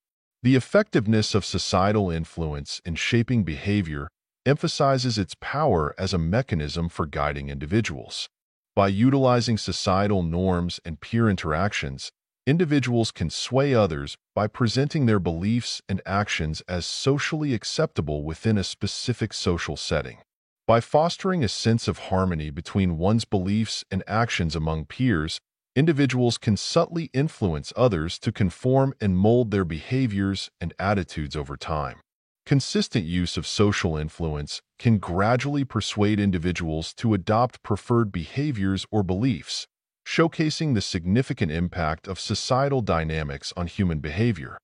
S1: The effectiveness of societal influence in shaping behavior emphasizes its power as a mechanism for guiding individuals. By utilizing societal norms and peer interactions, individuals can sway others by presenting their beliefs and actions as socially acceptable within a specific social setting. By fostering a sense of harmony between one's beliefs and actions among peers, individuals can subtly influence others to conform and mold their behaviors and attitudes over time. Consistent use of social influence can gradually persuade individuals to adopt preferred behaviors or beliefs, showcasing the significant impact of societal dynamics on human behavior.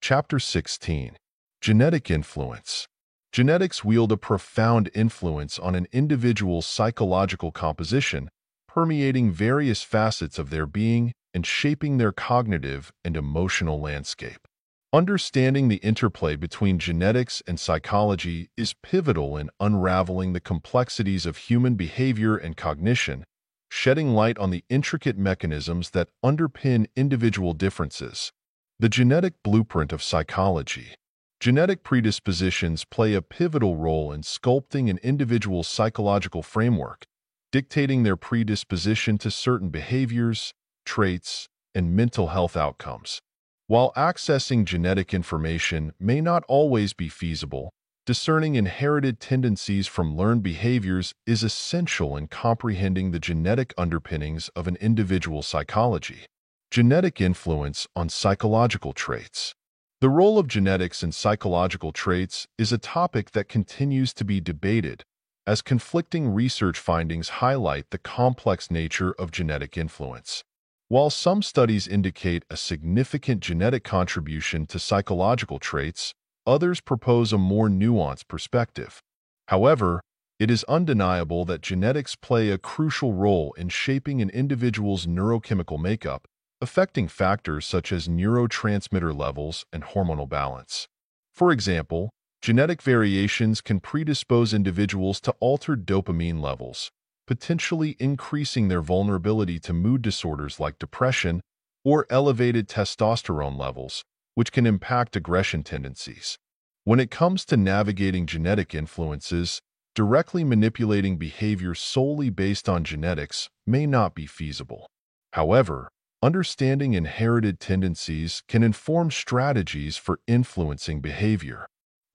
S1: Chapter 16 Genetic Influence Genetics wield a profound influence on an individual's psychological composition, permeating various facets of their being and shaping their cognitive and emotional landscape. Understanding the interplay between genetics and psychology is pivotal in unraveling the complexities of human behavior and cognition, shedding light on the intricate mechanisms that underpin individual differences. The genetic blueprint of psychology. Genetic predispositions play a pivotal role in sculpting an individual's psychological framework, dictating their predisposition to certain behaviors, traits, and mental health outcomes. While accessing genetic information may not always be feasible, discerning inherited tendencies from learned behaviors is essential in comprehending the genetic underpinnings of an individual's psychology. Genetic influence on psychological traits. The role of genetics in psychological traits is a topic that continues to be debated, as conflicting research findings highlight the complex nature of genetic influence. While some studies indicate a significant genetic contribution to psychological traits, others propose a more nuanced perspective. However, it is undeniable that genetics play a crucial role in shaping an individual's neurochemical makeup, affecting factors such as neurotransmitter levels and hormonal balance. For example, Genetic variations can predispose individuals to altered dopamine levels, potentially increasing their vulnerability to mood disorders like depression or elevated testosterone levels, which can impact aggression tendencies. When it comes to navigating genetic influences, directly manipulating behavior solely based on genetics may not be feasible. However, understanding inherited tendencies can inform strategies for influencing behavior.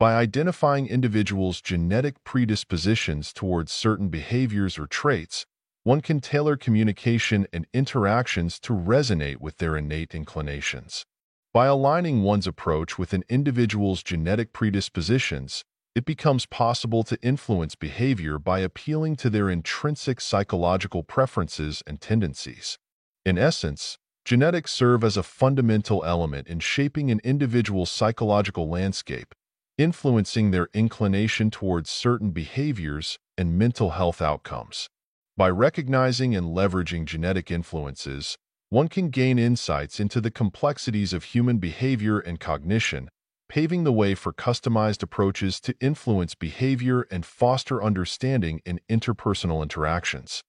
S1: By identifying individuals' genetic predispositions towards certain behaviors or traits, one can tailor communication and interactions to resonate with their innate inclinations. By aligning one's approach with an individual's genetic predispositions, it becomes possible to influence behavior by appealing to their intrinsic psychological preferences and tendencies. In essence, genetics serve as a fundamental element in shaping an individual's psychological landscape, influencing their inclination towards certain behaviors and mental health outcomes. By recognizing and leveraging genetic influences, one can gain insights into the complexities of human behavior and cognition, paving the way for customized approaches to influence behavior and foster understanding in interpersonal interactions.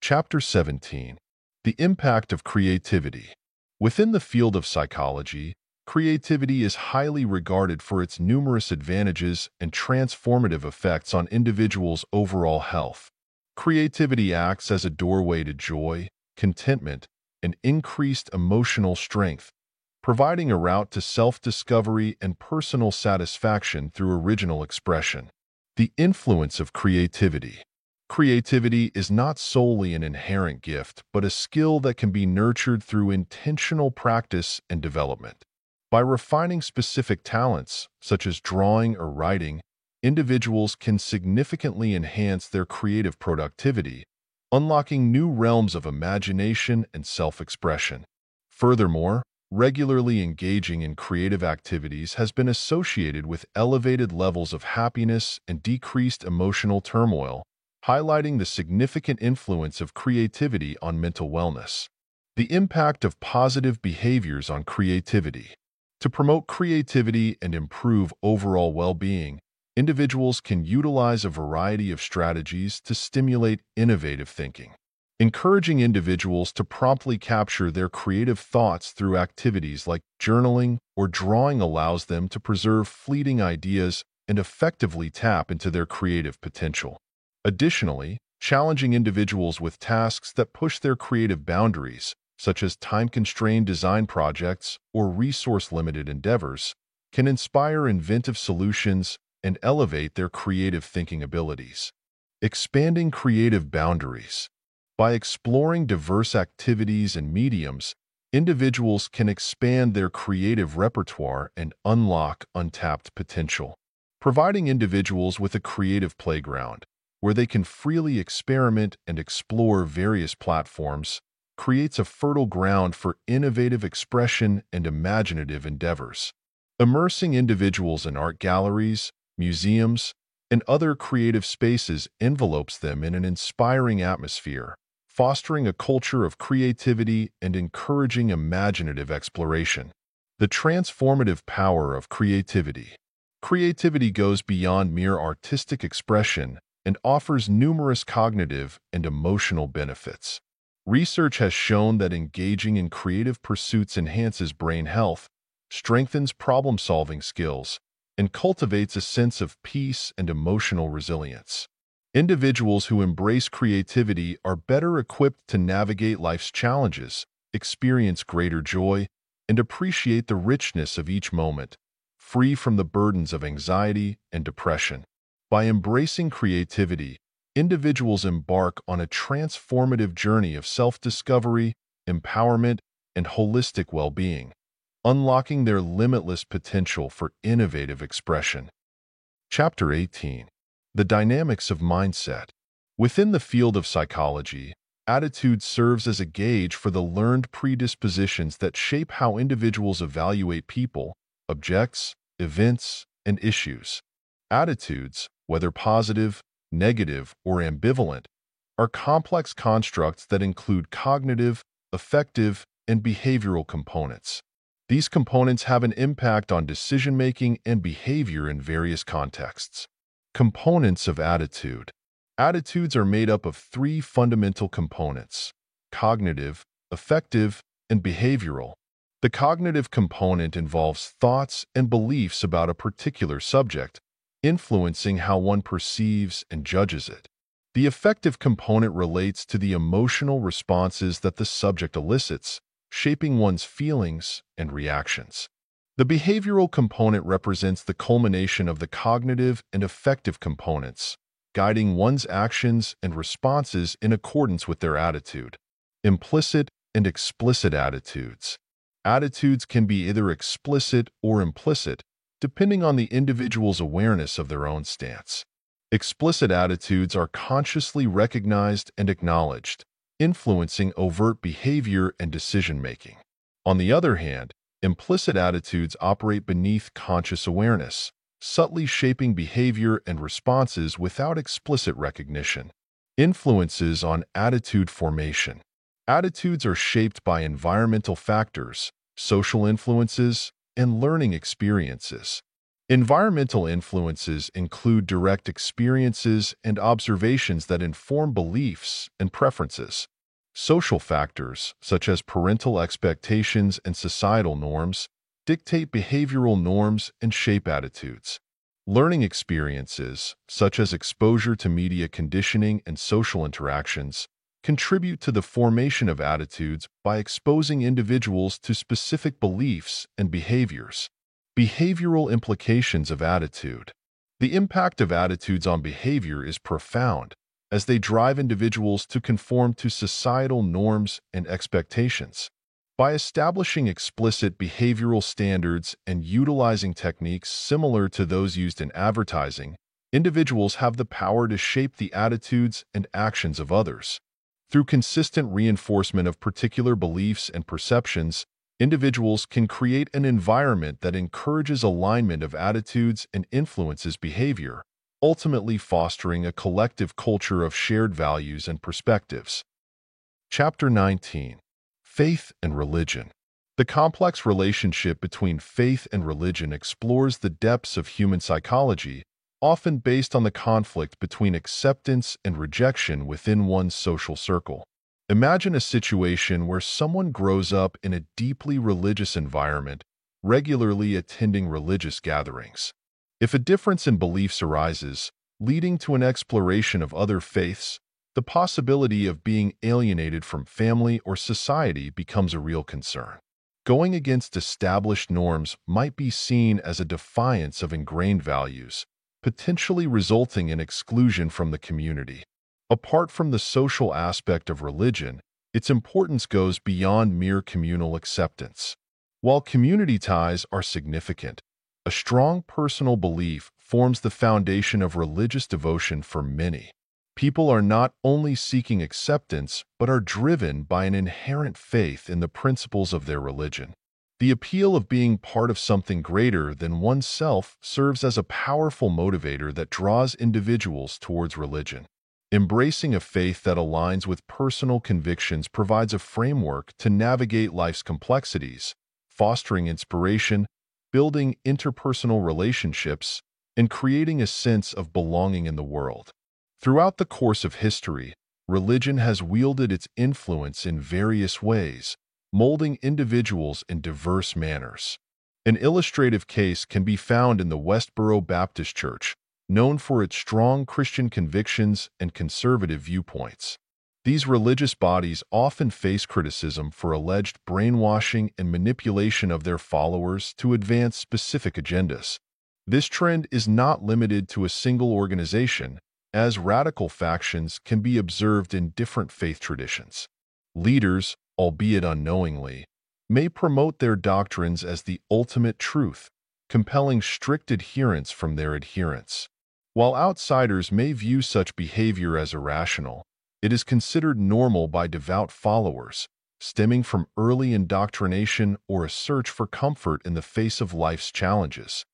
S1: Chapter 17 The Impact of Creativity Within the field of psychology, Creativity is highly regarded for its numerous advantages and transformative effects on individuals' overall health. Creativity acts as a doorway to joy, contentment, and increased emotional strength, providing a route to self-discovery and personal satisfaction through original expression. The influence of creativity. Creativity is not solely an inherent gift, but a skill that can be nurtured through intentional practice and development. By refining specific talents, such as drawing or writing, individuals can significantly enhance their creative productivity, unlocking new realms of imagination and self-expression. Furthermore, regularly engaging in creative activities has been associated with elevated levels of happiness and decreased emotional turmoil, highlighting the significant influence of creativity on mental wellness. The impact of positive behaviors on creativity. To promote creativity and improve overall well-being, individuals can utilize a variety of strategies to stimulate innovative thinking. Encouraging individuals to promptly capture their creative thoughts through activities like journaling or drawing allows them to preserve fleeting ideas and effectively tap into their creative potential. Additionally, challenging individuals with tasks that push their creative boundaries, such as time-constrained design projects or resource-limited endeavors, can inspire inventive solutions and elevate their creative thinking abilities. Expanding creative boundaries. By exploring diverse activities and mediums, individuals can expand their creative repertoire and unlock untapped potential. Providing individuals with a creative playground, where they can freely experiment and explore various platforms, creates a fertile ground for innovative expression and imaginative endeavors. Immersing individuals in art galleries, museums, and other creative spaces envelopes them in an inspiring atmosphere, fostering a culture of creativity and encouraging imaginative exploration. The transformative power of creativity. Creativity goes beyond mere artistic expression and offers numerous cognitive and emotional benefits. Research has shown that engaging in creative pursuits enhances brain health, strengthens problem-solving skills, and cultivates a sense of peace and emotional resilience. Individuals who embrace creativity are better equipped to navigate life's challenges, experience greater joy, and appreciate the richness of each moment, free from the burdens of anxiety and depression. By embracing creativity, individuals embark on a transformative journey of self-discovery, empowerment, and holistic well-being unlocking their limitless potential for innovative expression. Chapter 18 The Dynamics of Mindset Within the field of psychology, attitude serves as a gauge for the learned predispositions that shape how individuals evaluate people, objects, events, and issues. Attitudes, whether positive, negative, or ambivalent, are complex constructs that include cognitive, affective, and behavioral components. These components have an impact on decision-making and behavior in various contexts. Components of attitude. Attitudes are made up of three fundamental components, cognitive, affective, and behavioral. The cognitive component involves thoughts and beliefs about a particular subject, influencing how one perceives and judges it. The affective component relates to the emotional responses that the subject elicits, shaping one's feelings and reactions. The behavioral component represents the culmination of the cognitive and affective components, guiding one's actions and responses in accordance with their attitude. Implicit and explicit attitudes. Attitudes can be either explicit or implicit, depending on the individual's awareness of their own stance. Explicit attitudes are consciously recognized and acknowledged, influencing overt behavior and decision-making. On the other hand, implicit attitudes operate beneath conscious awareness, subtly shaping behavior and responses without explicit recognition. Influences on attitude formation. Attitudes are shaped by environmental factors, social influences, and learning experiences. Environmental influences include direct experiences and observations that inform beliefs and preferences. Social factors, such as parental expectations and societal norms, dictate behavioral norms and shape attitudes. Learning experiences, such as exposure to media conditioning and social interactions, contribute to the formation of attitudes by exposing individuals to specific beliefs and behaviors. Behavioral implications of attitude. The impact of attitudes on behavior is profound, as they drive individuals to conform to societal norms and expectations. By establishing explicit behavioral standards and utilizing techniques similar to those used in advertising, individuals have the power to shape the attitudes and actions of others. Through consistent reinforcement of particular beliefs and perceptions, individuals can create an environment that encourages alignment of attitudes and influences behavior, ultimately fostering a collective culture of shared values and perspectives. Chapter 19 Faith and Religion The complex relationship between faith and religion explores the depths of human psychology, often based on the conflict between acceptance and rejection within one's social circle. Imagine a situation where someone grows up in a deeply religious environment, regularly attending religious gatherings. If a difference in beliefs arises, leading to an exploration of other faiths, the possibility of being alienated from family or society becomes a real concern. Going against established norms might be seen as a defiance of ingrained values, potentially resulting in exclusion from the community. Apart from the social aspect of religion, its importance goes beyond mere communal acceptance. While community ties are significant, a strong personal belief forms the foundation of religious devotion for many. People are not only seeking acceptance, but are driven by an inherent faith in the principles of their religion. The appeal of being part of something greater than oneself serves as a powerful motivator that draws individuals towards religion. Embracing a faith that aligns with personal convictions provides a framework to navigate life's complexities, fostering inspiration, building interpersonal relationships, and creating a sense of belonging in the world. Throughout the course of history, religion has wielded its influence in various ways, molding individuals in diverse manners. An illustrative case can be found in the Westboro Baptist Church, known for its strong Christian convictions and conservative viewpoints. These religious bodies often face criticism for alleged brainwashing and manipulation of their followers to advance specific agendas. This trend is not limited to a single organization, as radical factions can be observed in different faith traditions. Leaders, albeit unknowingly, may promote their doctrines as the ultimate truth, compelling strict adherence from their adherents. While outsiders may view such behavior as irrational, it is considered normal by devout followers, stemming from early indoctrination or a search for comfort in the face of life's challenges.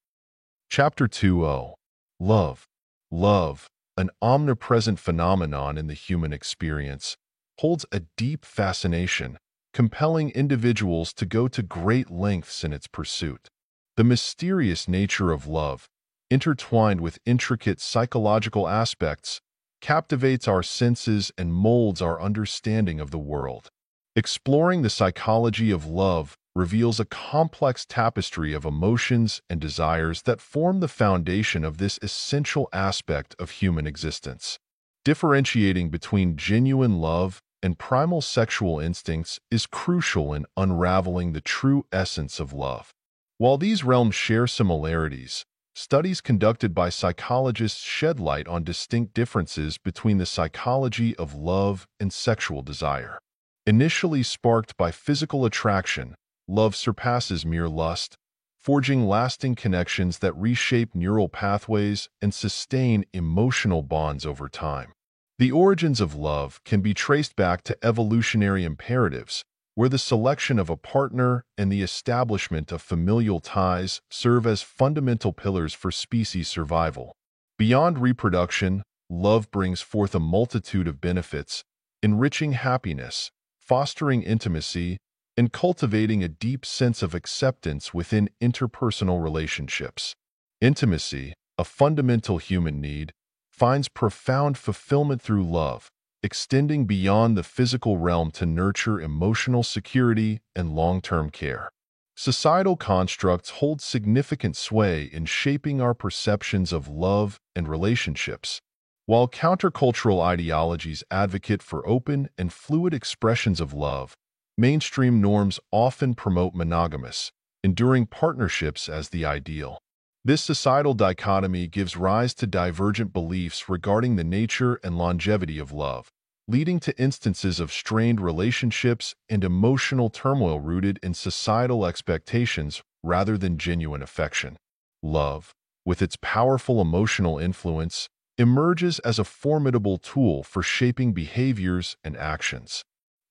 S1: Chapter 2.0 Love Love, an omnipresent phenomenon in the human experience, holds a deep fascination, compelling individuals to go to great lengths in its pursuit. The mysterious nature of love, intertwined with intricate psychological aspects, captivates our senses and molds our understanding of the world. Exploring the psychology of love reveals a complex tapestry of emotions and desires that form the foundation of this essential aspect of human existence. Differentiating between genuine love and primal sexual instincts is crucial in unraveling the true essence of love. While these realms share similarities, studies conducted by psychologists shed light on distinct differences between the psychology of love and sexual desire. Initially sparked by physical attraction, love surpasses mere lust, forging lasting connections that reshape neural pathways and sustain emotional bonds over time. The origins of love can be traced back to evolutionary imperatives, where the selection of a partner and the establishment of familial ties serve as fundamental pillars for species survival. Beyond reproduction, love brings forth a multitude of benefits, enriching happiness, fostering intimacy, and cultivating a deep sense of acceptance within interpersonal relationships. Intimacy, a fundamental human need, finds profound fulfillment through love, extending beyond the physical realm to nurture emotional security and long-term care. Societal constructs hold significant sway in shaping our perceptions of love and relationships. While countercultural ideologies advocate for open and fluid expressions of love, mainstream norms often promote monogamous, enduring partnerships as the ideal. This societal dichotomy gives rise to divergent beliefs regarding the nature and longevity of love, leading to instances of strained relationships and emotional turmoil rooted in societal expectations rather than genuine affection. Love, with its powerful emotional influence, emerges as a formidable tool for shaping behaviors and actions.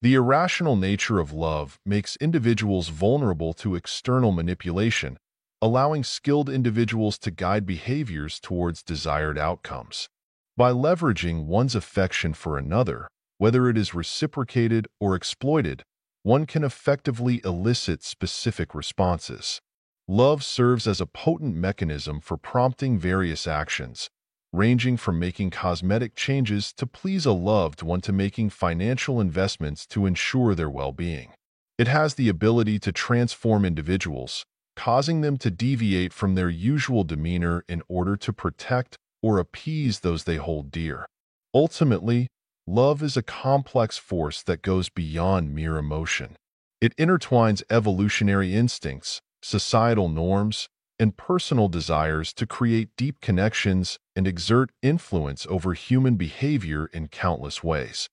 S1: The irrational nature of love makes individuals vulnerable to external manipulation, allowing skilled individuals to guide behaviors towards desired outcomes. By leveraging one's affection for another, whether it is reciprocated or exploited, one can effectively elicit specific responses. Love serves as a potent mechanism for prompting various actions, ranging from making cosmetic changes to please a loved one to making financial investments to ensure their well-being. It has the ability to transform individuals, causing them to deviate from their usual demeanor in order to protect or appease those they hold dear. Ultimately, love is a complex force that goes beyond mere emotion. It intertwines evolutionary instincts, societal norms, and personal desires to create deep connections and exert influence over human behavior in countless ways.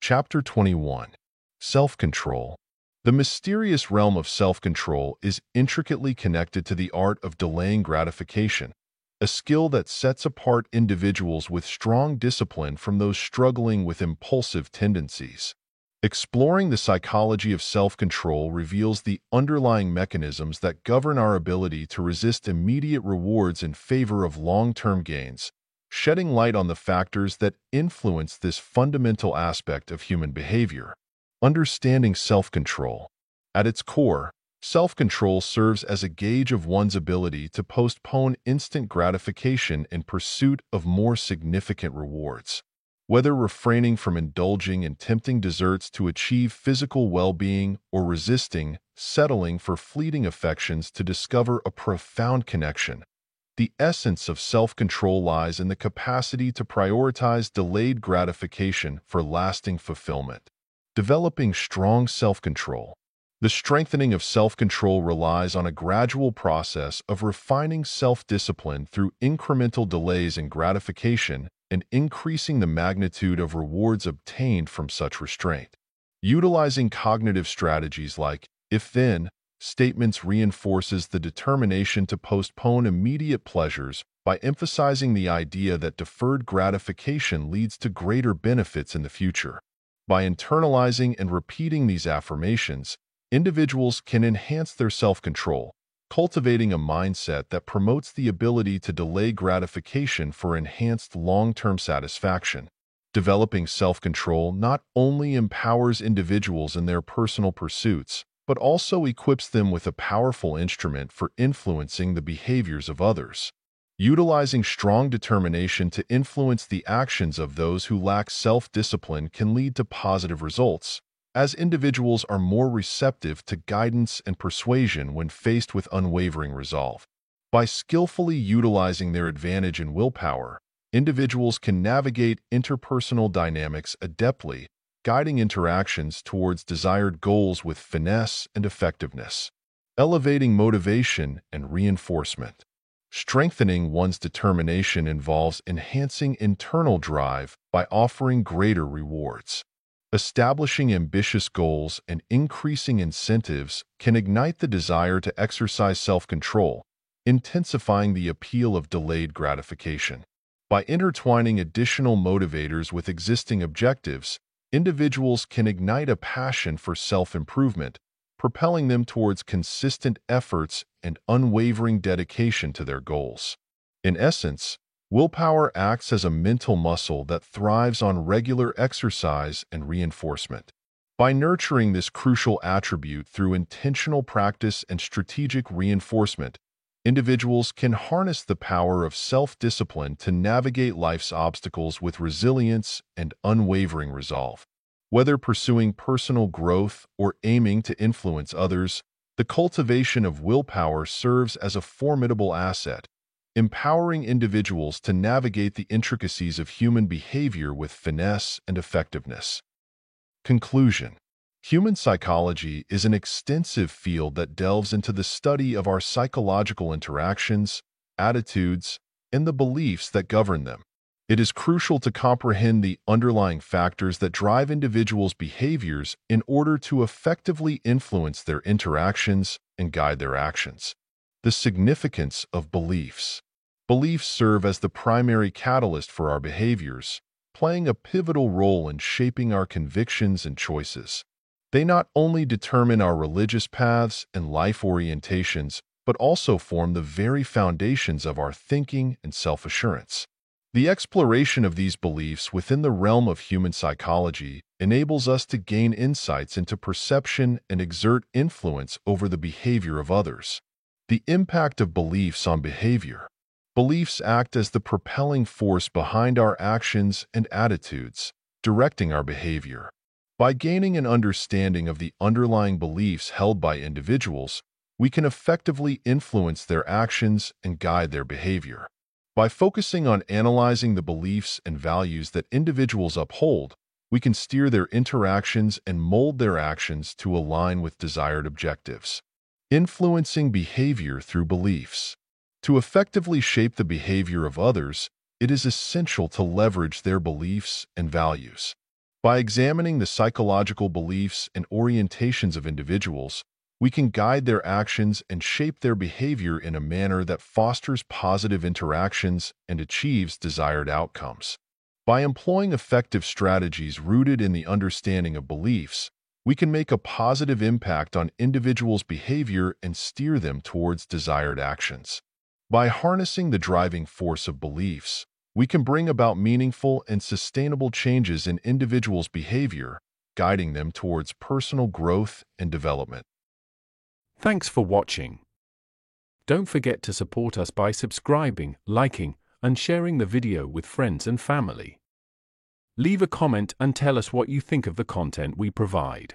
S1: Chapter 21 Self-Control The mysterious realm of self-control is intricately connected to the art of delaying gratification, a skill that sets apart individuals with strong discipline from those struggling with impulsive tendencies. Exploring the psychology of self-control reveals the underlying mechanisms that govern our ability to resist immediate rewards in favor of long-term gains, shedding light on the factors that influence this fundamental aspect of human behavior. Understanding self-control. At its core, Self-control serves as a gauge of one's ability to postpone instant gratification in pursuit of more significant rewards. Whether refraining from indulging in tempting desserts to achieve physical well-being or resisting, settling for fleeting affections to discover a profound connection, the essence of self-control lies in the capacity to prioritize delayed gratification for lasting fulfillment. Developing strong self-control the strengthening of self-control relies on a gradual process of refining self-discipline through incremental delays in gratification and increasing the magnitude of rewards obtained from such restraint. Utilizing cognitive strategies like if-then statements reinforces the determination to postpone immediate pleasures by emphasizing the idea that deferred gratification leads to greater benefits in the future. By internalizing and repeating these affirmations, individuals can enhance their self-control, cultivating a mindset that promotes the ability to delay gratification for enhanced long-term satisfaction. Developing self-control not only empowers individuals in their personal pursuits, but also equips them with a powerful instrument for influencing the behaviors of others. Utilizing strong determination to influence the actions of those who lack self-discipline can lead to positive results, as individuals are more receptive to guidance and persuasion when faced with unwavering resolve. By skillfully utilizing their advantage in willpower, individuals can navigate interpersonal dynamics adeptly, guiding interactions towards desired goals with finesse and effectiveness. Elevating motivation and reinforcement. Strengthening one's determination involves enhancing internal drive by offering greater rewards. Establishing ambitious goals and increasing incentives can ignite the desire to exercise self-control, intensifying the appeal of delayed gratification. By intertwining additional motivators with existing objectives, individuals can ignite a passion for self-improvement, propelling them towards consistent efforts and unwavering dedication to their goals. In essence, Willpower acts as a mental muscle that thrives on regular exercise and reinforcement. By nurturing this crucial attribute through intentional practice and strategic reinforcement, individuals can harness the power of self-discipline to navigate life's obstacles with resilience and unwavering resolve. Whether pursuing personal growth or aiming to influence others, the cultivation of willpower serves as a formidable asset, empowering individuals to navigate the intricacies of human behavior with finesse and effectiveness. Conclusion Human psychology is an extensive field that delves into the study of our psychological interactions, attitudes, and the beliefs that govern them. It is crucial to comprehend the underlying factors that drive individuals' behaviors in order to effectively influence their interactions and guide their actions. The significance of beliefs. Beliefs serve as the primary catalyst for our behaviors, playing a pivotal role in shaping our convictions and choices. They not only determine our religious paths and life orientations, but also form the very foundations of our thinking and self-assurance. The exploration of these beliefs within the realm of human psychology enables us to gain insights into perception and exert influence over the behavior of others. The impact of beliefs on behavior. Beliefs act as the propelling force behind our actions and attitudes, directing our behavior. By gaining an understanding of the underlying beliefs held by individuals, we can effectively influence their actions and guide their behavior. By focusing on analyzing the beliefs and values that individuals uphold, we can steer their interactions and mold their actions to align with desired objectives. Influencing behavior through beliefs. To effectively shape the behavior of others, it is essential to leverage their beliefs and values. By examining the psychological beliefs and orientations of individuals, we can guide their actions and shape their behavior in a manner that fosters positive interactions and achieves desired outcomes. By employing effective strategies rooted in the understanding of beliefs, we can make a positive impact on individuals' behavior and steer them towards desired actions. By harnessing the driving force of beliefs, we can bring about meaningful and sustainable changes in individuals' behavior, guiding them towards personal growth and development.
S2: Thanks for watching. Don't forget to support us by subscribing, liking, and sharing the video with friends and family. Leave a comment and tell us what you think of the content we provide.